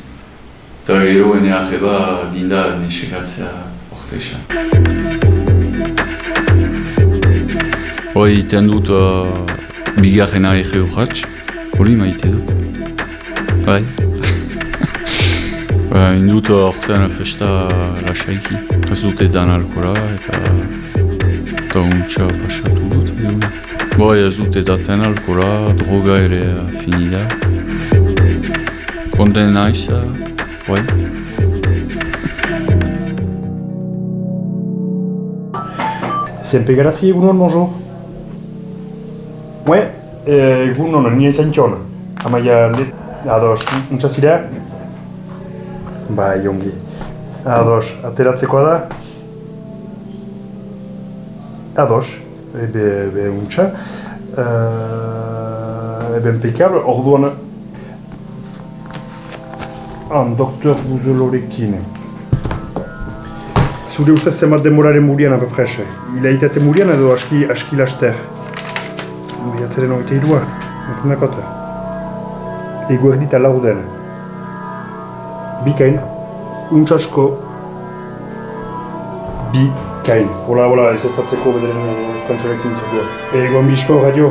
Eta gero ene arreba dinda nesekatzea ortesa. Hoi iten dut uh, bigarrena ege urratx. Hori maite dut. Bai. Ba, indut orten festa lasaiki. Ez dut edan alkola eta eta untsa pasatu dut egun. Bai, ez dut edaten alkola, droga ere fini da. Konten naiz, bai. Sempre grazie, egunon, bonjour. Ouais, eh, egunon, nire zaintion. Amaia, le... ados, untsa zira? Bai, ongi. Ados, ateratzekoa da? Ados, ebe, ebe untsa. Uh, ebe impecable, orduan... Han, doktor Buzelorekin. Zure ustez zenbat demoraren murian apeprese? Ilaitate murian edo aski, aski laster? Biatzeren hogeita irua, enten dakote. Ego erdita lauden. Bikain, untsasko, bikain. Hola, hola, ez ez tatzeko bederen frantxorekin itzeko. Ego bizko, radio.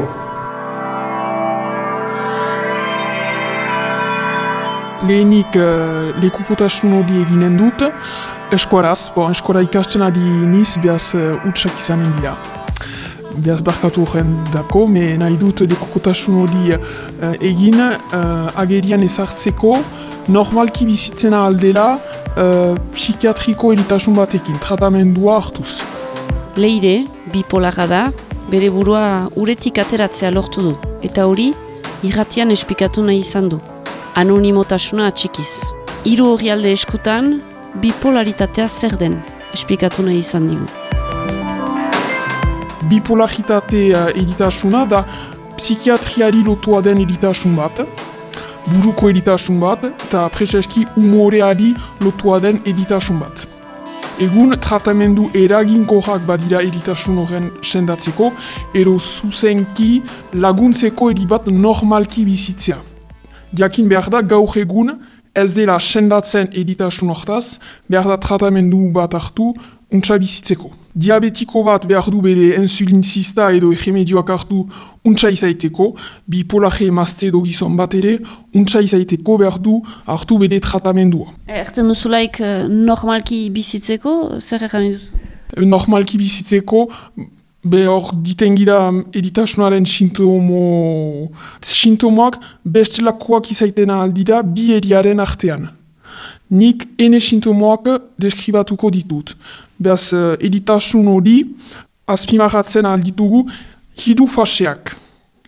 Lehenik uh, lekukotasun hori eginen dut, eskuaraz, bo, eskuara ikasten ari niz, behaz uh, utxak izanen dira. Behaz barkatu horren dako, me nahi dut lekukotasun hori uh, egin uh, agerian ezartzeko, normalki bizitzena aldela uh, psikiatriko eritasun batekin, tratamendua hartuz. Leire, bipolarra da, bere burua uretik ateratzea lortu du, eta hori, irratian espikatu nahi izan du. Anonimotasuna atxikiz. Hiru hori alde eskutan, bipolaritatea zer den, espikatu nahi izan digu. Bipolaritatea editasuna da psikiatriari lotua den editasun bat, buruko editasun bat, eta prezeski umoreari lotua den editasun bat. Egun tratamendu eraginkorrak badira eritasun horren sendatzeko, ero zuzenki laguntzeko eribat normalki bizitzea. Diakin behar da gaur egun ez dela sendatzen eritasun hortaz, behar da tratamendu bat hartu untsa bizitzeko. Diabetiko bat behar du bere insulinzista edo remedioak hartu untsa izaiteko, bipolaje emazte edo gizon bat ere, untsa izaiteko behar du hartu bere tratamendua. Erten duzulaik eh, normalki bizitzeko, zer egan duzu? Normalki bizitzeko, behor diten gira editasunaren sintomo... sintomoak bestelakoak izaiten aldira bi eriaren artean. Nik ene sintomoak deskribatuko ditut. Beaz, uh, editasun hori, azpimarratzen alditugu, hidu faseak.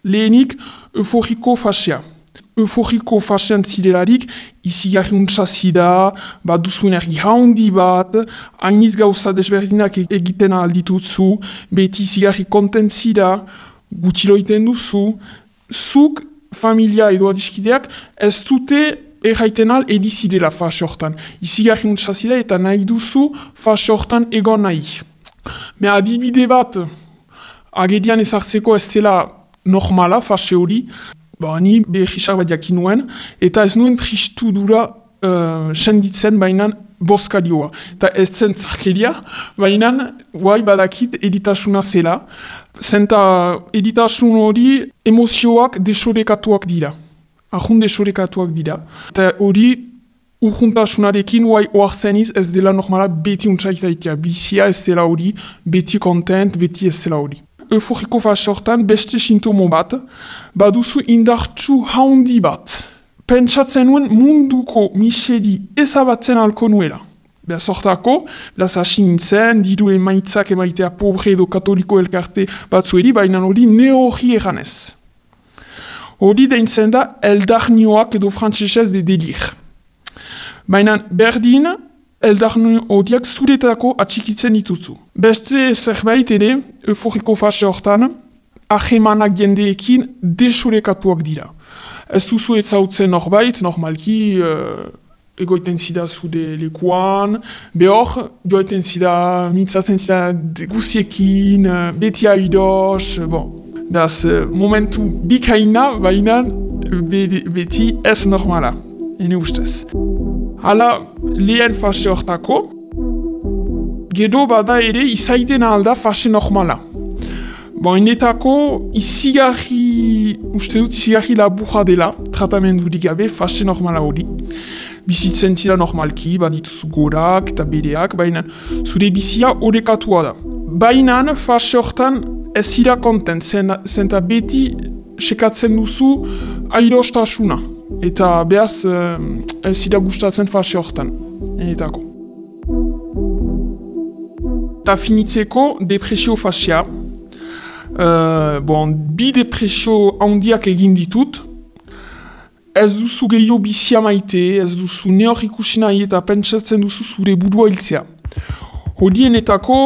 Lehenik, euforiko fasea. Euforiko fasean zidelarik, izi gari untsazida, bat duzu energi haundi bat, hainiz gauza desberdinak e-, egiten alditutzu, beti izi gari kontentzida, gutiloiten duzu, zuk, familia edo adiskideak, ez dute erraiten al edizidela fase hortan. Izi gari untsazida eta nahi duzu fase hortan egon nahi. Me adibide bat, agedian ezartzeko ez dela normala fase hori, ba, ni behisak bat jakin nuen, eta ez nuen tristu dura uh, senditzen bainan boskarioa. Eta ez zen zarkeria, bainan, guai badakit editasuna zela, zenta editasun hori emozioak desorekatuak dira. Ahun desorekatuak dira. Eta hori urjuntasunarekin guai oartzen iz ez dela normala beti untsaik zaitea. Bizia ez dela hori, beti kontent, beti ez dela hori euforiko fasortan beste sintomo bat, baduzu indartsu haundi bat. Pentsatzen nuen munduko misedi ezabatzen alko nuela. Beha sortako, las hasi nintzen, diru emaitzak emaitea pobre edo katoliko elkarte batzueri, baina hori neohi eganez. Hori deintzen da eldarnioak edo frantzesez de delir. Baina berdin, eldarnu hodiak zuretako atxikitzen dituzu. Beste zerbait ere, euforiko fase hortan, ahemanak jendeekin desurekatuak dira. Ez duzu etzautzen norbait, normalki, uh, egoiten zida zude lekuan, behor, joiten zida, mintzaten zida guziekin, uh, beti haidos, bon. Das, uh, momentu bikaina, baina beti ez normala, ene ustez. Hala, lehen fase hortako, gedo bada ere izaiten alda fase normala. Bo, inetako, izigarri, uste dut, izigarri laburra dela, tratamendu gabe fase normala hori. Bizitzen zira normalki, badituz gorak eta bereak, baina zure bizia horrekatua da. Baina fase hortan ez zira kontent, zenta beti sekatzen duzu airostasuna eta behaz uh, ez zira gustatzen fase hortan, enetako. Ta finitzeko depresio fasea, uh, bon, bi depresio handiak egin ditut, ez duzu gehiago bizia maite, ez duzu neor ikusi nahi eta pentsatzen duzu zure burua hiltzea. Hodienetako,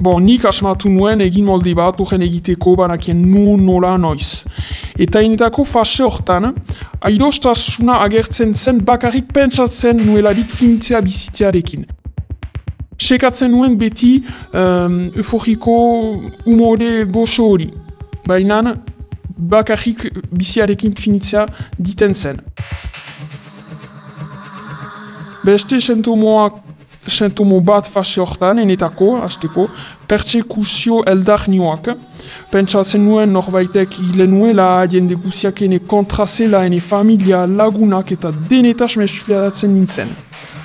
bon, nik asmatu nuen egin molde bat, ugen egiteko, banakien nu nola noiz. Eta inetako fase hortan, aidostasuna agertzen zen bakarrik pentsatzen nuelarik finitzea bizitzearekin. Sekatzen nuen beti um, euforiko umore goxo hori, baina bakarrik biziarekin finitzea diten zen. Beste sentomoak sintomo bat fase hortan, enetako, hasteko, pertsekuzio eldar nioak. Pentsatzen nuen norbaitek hile nuela, jende guziak ene kontrazela, ene familia, lagunak eta denetaz mesfiadatzen nintzen.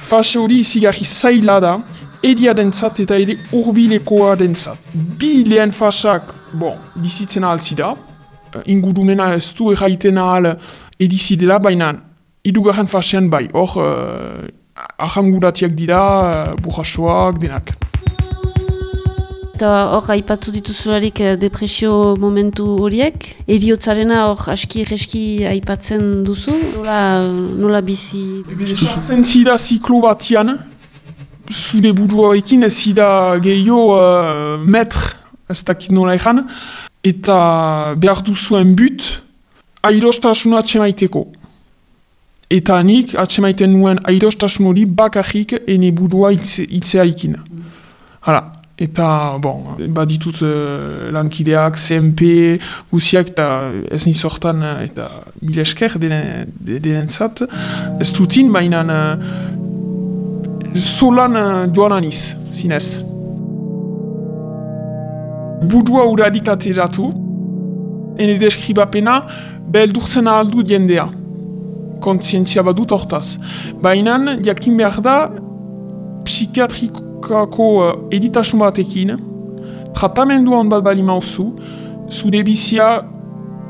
Fase hori izigarri zaila da, edia dentzat eta ere urbilekoa dentzat. Bi lehen fasak, bon, bizitzen ahaltzi da, ingurumena ez du erraiten ahal edizidela, baina idugarren fasean bai, hor, uh, ahanguratiak dira, uh, burrasoak, denak. Eta hor, aipatu dituzularik eh, depresio momentu horiek. Eriotzarena hor, aski egeski aipatzen duzu? Nola, nola bizi? Sartzen zira ziklo batian, zure buruarekin ez zida gehiago uh, metr, ez dakit nola ezan, eta behar duzuen but, airostasuna atxemaiteko. Eta nik atxemaiten nuen airostasun hori bakarrik ene burua itzea ikin. Hala, eta, bon, baditut uh, lankideak, CMP, guziak, eta ez nizortan, eta bilesker denentzat, ez dutin, baina uh, solan uh, joan aniz, zinez. Budua uradik ateratu, ene deskribapena, beheldurtzen ahaldu jendea kontzientzia badut hortaz. Baina, jakin behar da, psikiatrikako uh, editasun batekin, tratamendu hon bat bali mauzu, zure bizia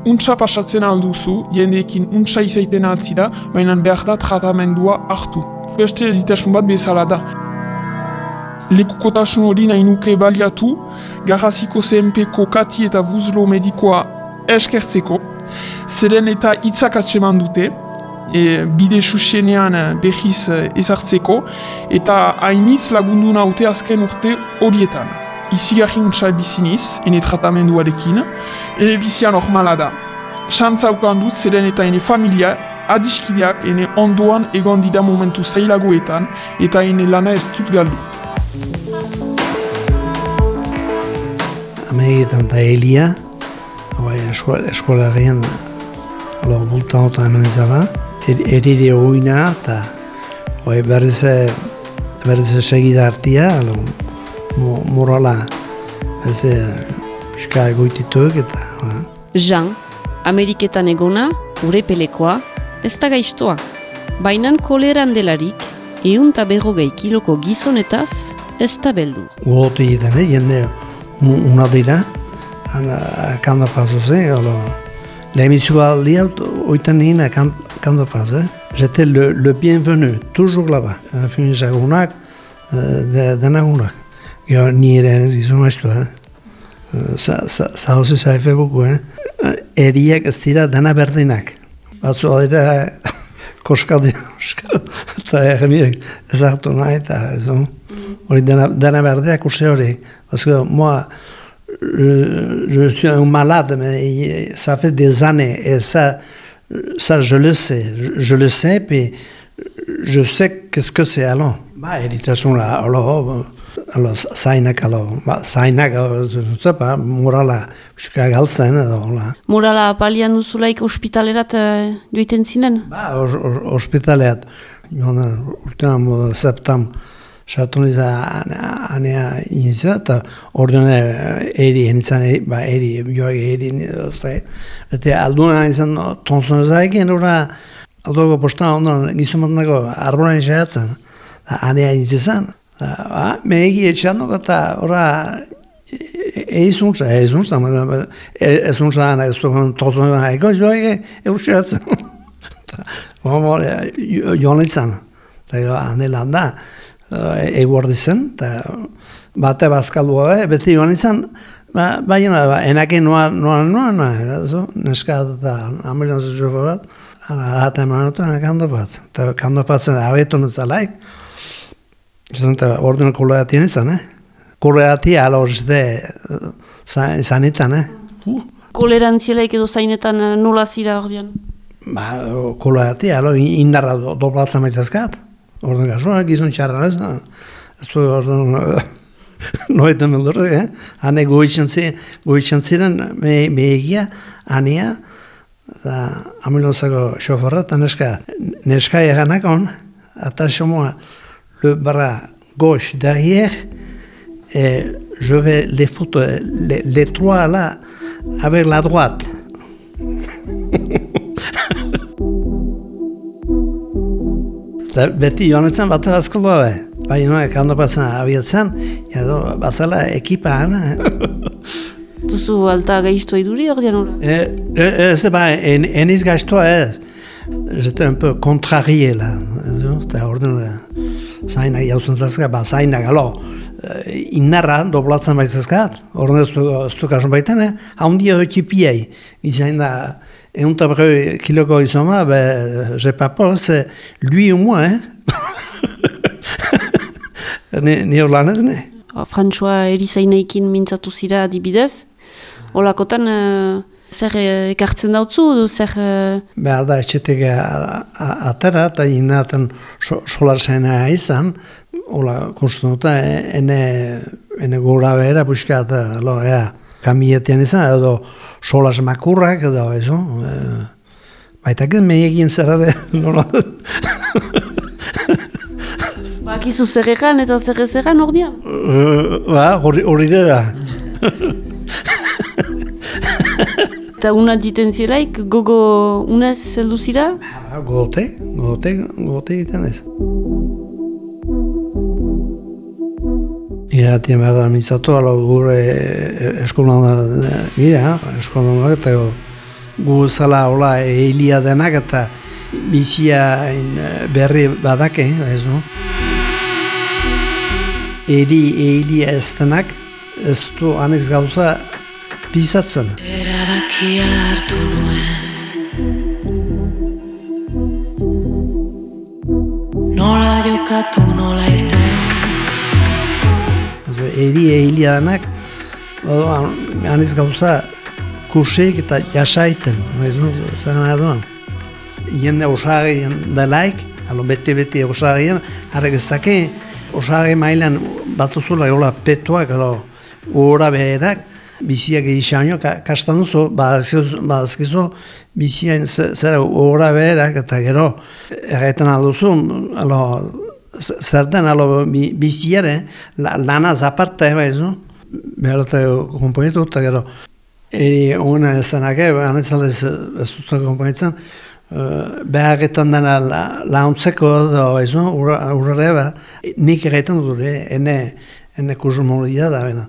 untsa pasatzen alduzu, jendeekin untsa izaiten altzida, baina behar da tratamendua hartu. Beste editasun bat bezala da. Lekukotasun hori nahi nuke baliatu, garraziko CMP-ko kati eta vuzlo medikoa eskertzeko, zeren eta hitzak atseman dute, e, bide susenean e, behiz e, ezartzeko eta hainitz lagundu naute azken urte horietan. Izi untsa biziniz, ene tratamenduarekin, ene bizia normala da. Xantza ukan dut zeren eta ene familia adiskideak ene ondoan egon dida momentu zeilagoetan eta ene lana ez dut galdu. Amegetan eta Elia, eskolarian lor bultan eta hemen ezara, erire oina eta oi, berriz, berriz segida hartia, alo, mo, morala ez pixka egoitituk eta... Jean, Ameriketan egona, urepelekoa, ez da gaiztoa. Bainan koleran delarik, eun eta berrogei kiloko gizonetaz, ez da beldu. Uote egiten, eh? jende una dira, kanda paso zen, l'émission aldi, oitan nina kanda pas, eh? J'étais le, le bienvenu, toujours là-bas. Fin jagunak, denagunak. Gero ni ere ez gizun aiztu, eh? Za hozi zaife buku, eh? Eriak ez dira dena berdinak. Batzu aldera koskal dira, eta egemiek ezartu nahi, eta ez hori dena, dena berdeak uste hori. Batzu, moa, je, je suis un malade, mais ça fait des années, et ça, ça je le sais, je, je le sais, puis je sais qu'est-ce que c'est alors. Ba, eritasun la, alo, alo, zainak, alo, ba, zainak, zuta, ba, murala, pixka galtzen, edo, hola. Murala palian duzulaik ospitalerat uh, joiten zinen? Ba, os, os, ospitaleat, joan, urtean, septam, sartu niza anea iniza, eta ordean eri, enitzan, ba, eri, joak eri, ozta, eta alduna izan, tonzun ezagin, ura, aldoko postan ondoren, gizumatnako, arboran izaiatzen, anea initzizan, ba, mehegi etxan, eta ora, eizuntza, eizuntza, eizuntza, ez dukun tozun ezagin, joak eusiatzen, joan itzan, eta ane lan da, eguardi zen, eta bate bazkaldua, eh? beti joan izan, ba, baina, ba, enakin noa, noa, noa, noa, neska eta ambulanzu jofa bat, ala, eta eman dut, kando bat, eta kando batzen abetu nutzalaik, zan, eta orduan koleatien izan, eh? Koleatia, ala horzite, zanitan, eh? Kolerantzielaik edo zainetan nola zira ordean? Ba, koleatia, ala, indarra do, doblatzen maitzazkat. Gasua, gizon txarra, ez? Du, ordan, noetan beldurre, eh? Hane goitzen ziren, goitzen me, me egia, anea, da, amilonzako xoforra, eta neska, neska eganak on, eta xomoa, le bras gauche derrière, et je vais les foutre, les, les trois là, avec la droite. Eta beti joan etzen bat ebazkoa be. Bai, no, ekando pasan abiatzen, edo, bazala ekipan. Duzu alta gaiztua iduri hor dian hori? Ez, ba, en, eniz gaiztua ez. J'étais un peu contrarié, là. Eta hor den, zainak jauzen zazka, ba, zainak, alo, innarra doblatzen baitzazkat, horren ez du kasun baiten, eh? haundia hori piei, izan da, egun tabre kiloko izoma, be, je papoz, lui ou moi, eh? ni, hor lan ez, ne? Frantzua erizaineekin mintzatu zira adibidez, holakotan uh, zer ekartzen dautzu, zer... Uh... Behar da, etxetek atera, eta inaten solar zaina izan, hola, konstituta, ene, ene gora behera, buskat, lo, ea, kamietian izan, edo solas makurrak, edo, ezo, e, baita gen zerare, nola. Bakizu zer egan eta zer ez egan ordean? Ba, hori dira. Eta una diten zielaik, gogo unez heldu zira? Gogote, gogote, gogote egiten ez. Iratien behar da mitzatu, alo gure eskolan da gira, eskolan da eta gu zala hola eilia denak eta bizia berri badake, ez no? Eri eilia ez denak, ez du aniz gauza pizatzen. Erabakia hartu nuen Nola jokatu, nola irten eri ehilia denak, aniz gauza kurseik eta jasaiten, zer nahi duan. Jende osagien delaik, alo beti-beti osagien, harrek ez dake, osagien mailan batuzula jola petuak, alo, gora beherak, biziak egixaino, kastan duzu, badazkizu, biziain zera gora beherak, eta gero, erraiten alduzu, alo, zer den, alo, biziare, lana zaparta eba izu, behar dute komponitu, eta gero, eri ona ezanak, behar netzalde ez dut komponitzen, beharretan dena launtzeko da, izu, urrare eba, nik egiten dut, ene, ene kursumolia da, bena.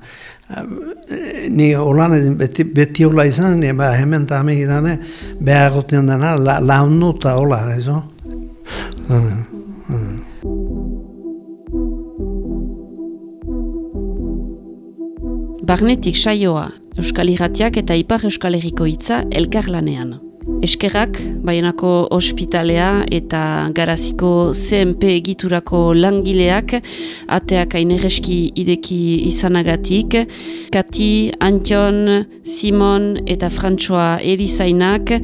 Ni holan beti, beti hola izan, ba, hemen eta hamik dene, beharretan dena laundu eta hola, izu. Barnetik saioa, Euskal Irratiak eta Ipar Euskal Herriko hitza elkarlanean. Eskerrak, Baionako ospitalea eta garaziko CMP egiturako langileak, ateak ainereski ideki izanagatik, Kati, Antion, Simon eta Frantsoa erizainak,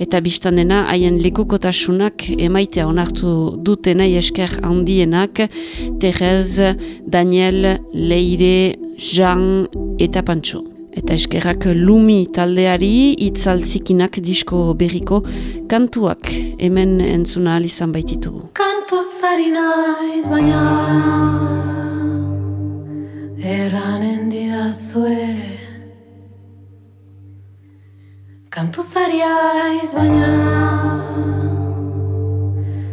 eta biztanena haien lekukotasunak emaitea onartu dutenai esker handienak, Terez, Daniel, Leire, Jean eta Pantxo. Eta eskerrak lumi taldeari itzaltzikinak disko berriko kantuak hemen entzuna alizan baititugu. Kantu zari naiz baina Erranen didazue Kantu zari aiz baina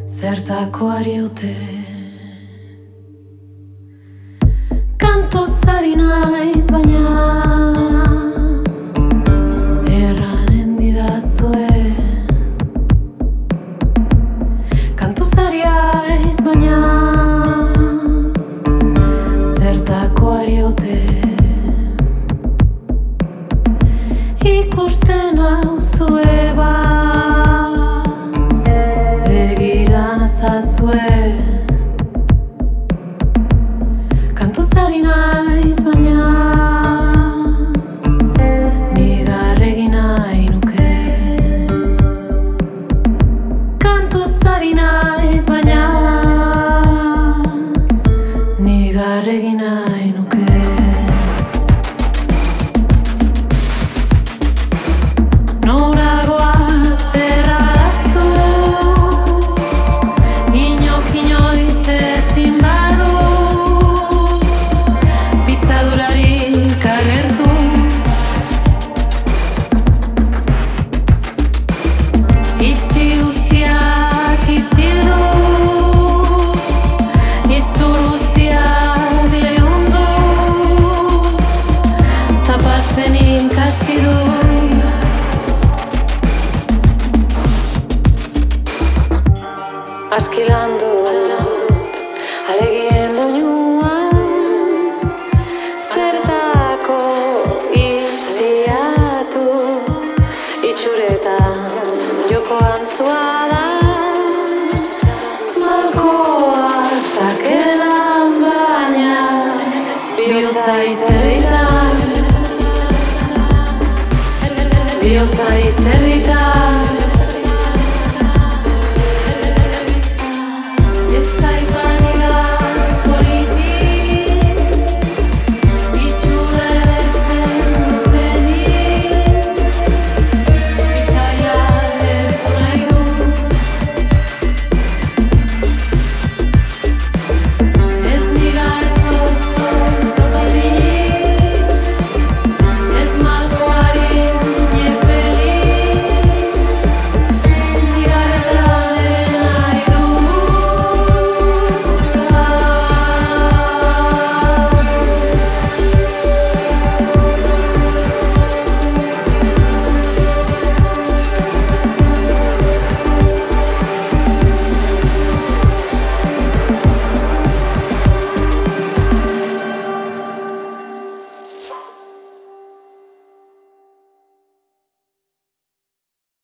Zertako ariote Sartu zari naiz baina Erranen didazue. Kantu zari aiz baina Zertako ariote Ikusten hau zue ba Begiran azazue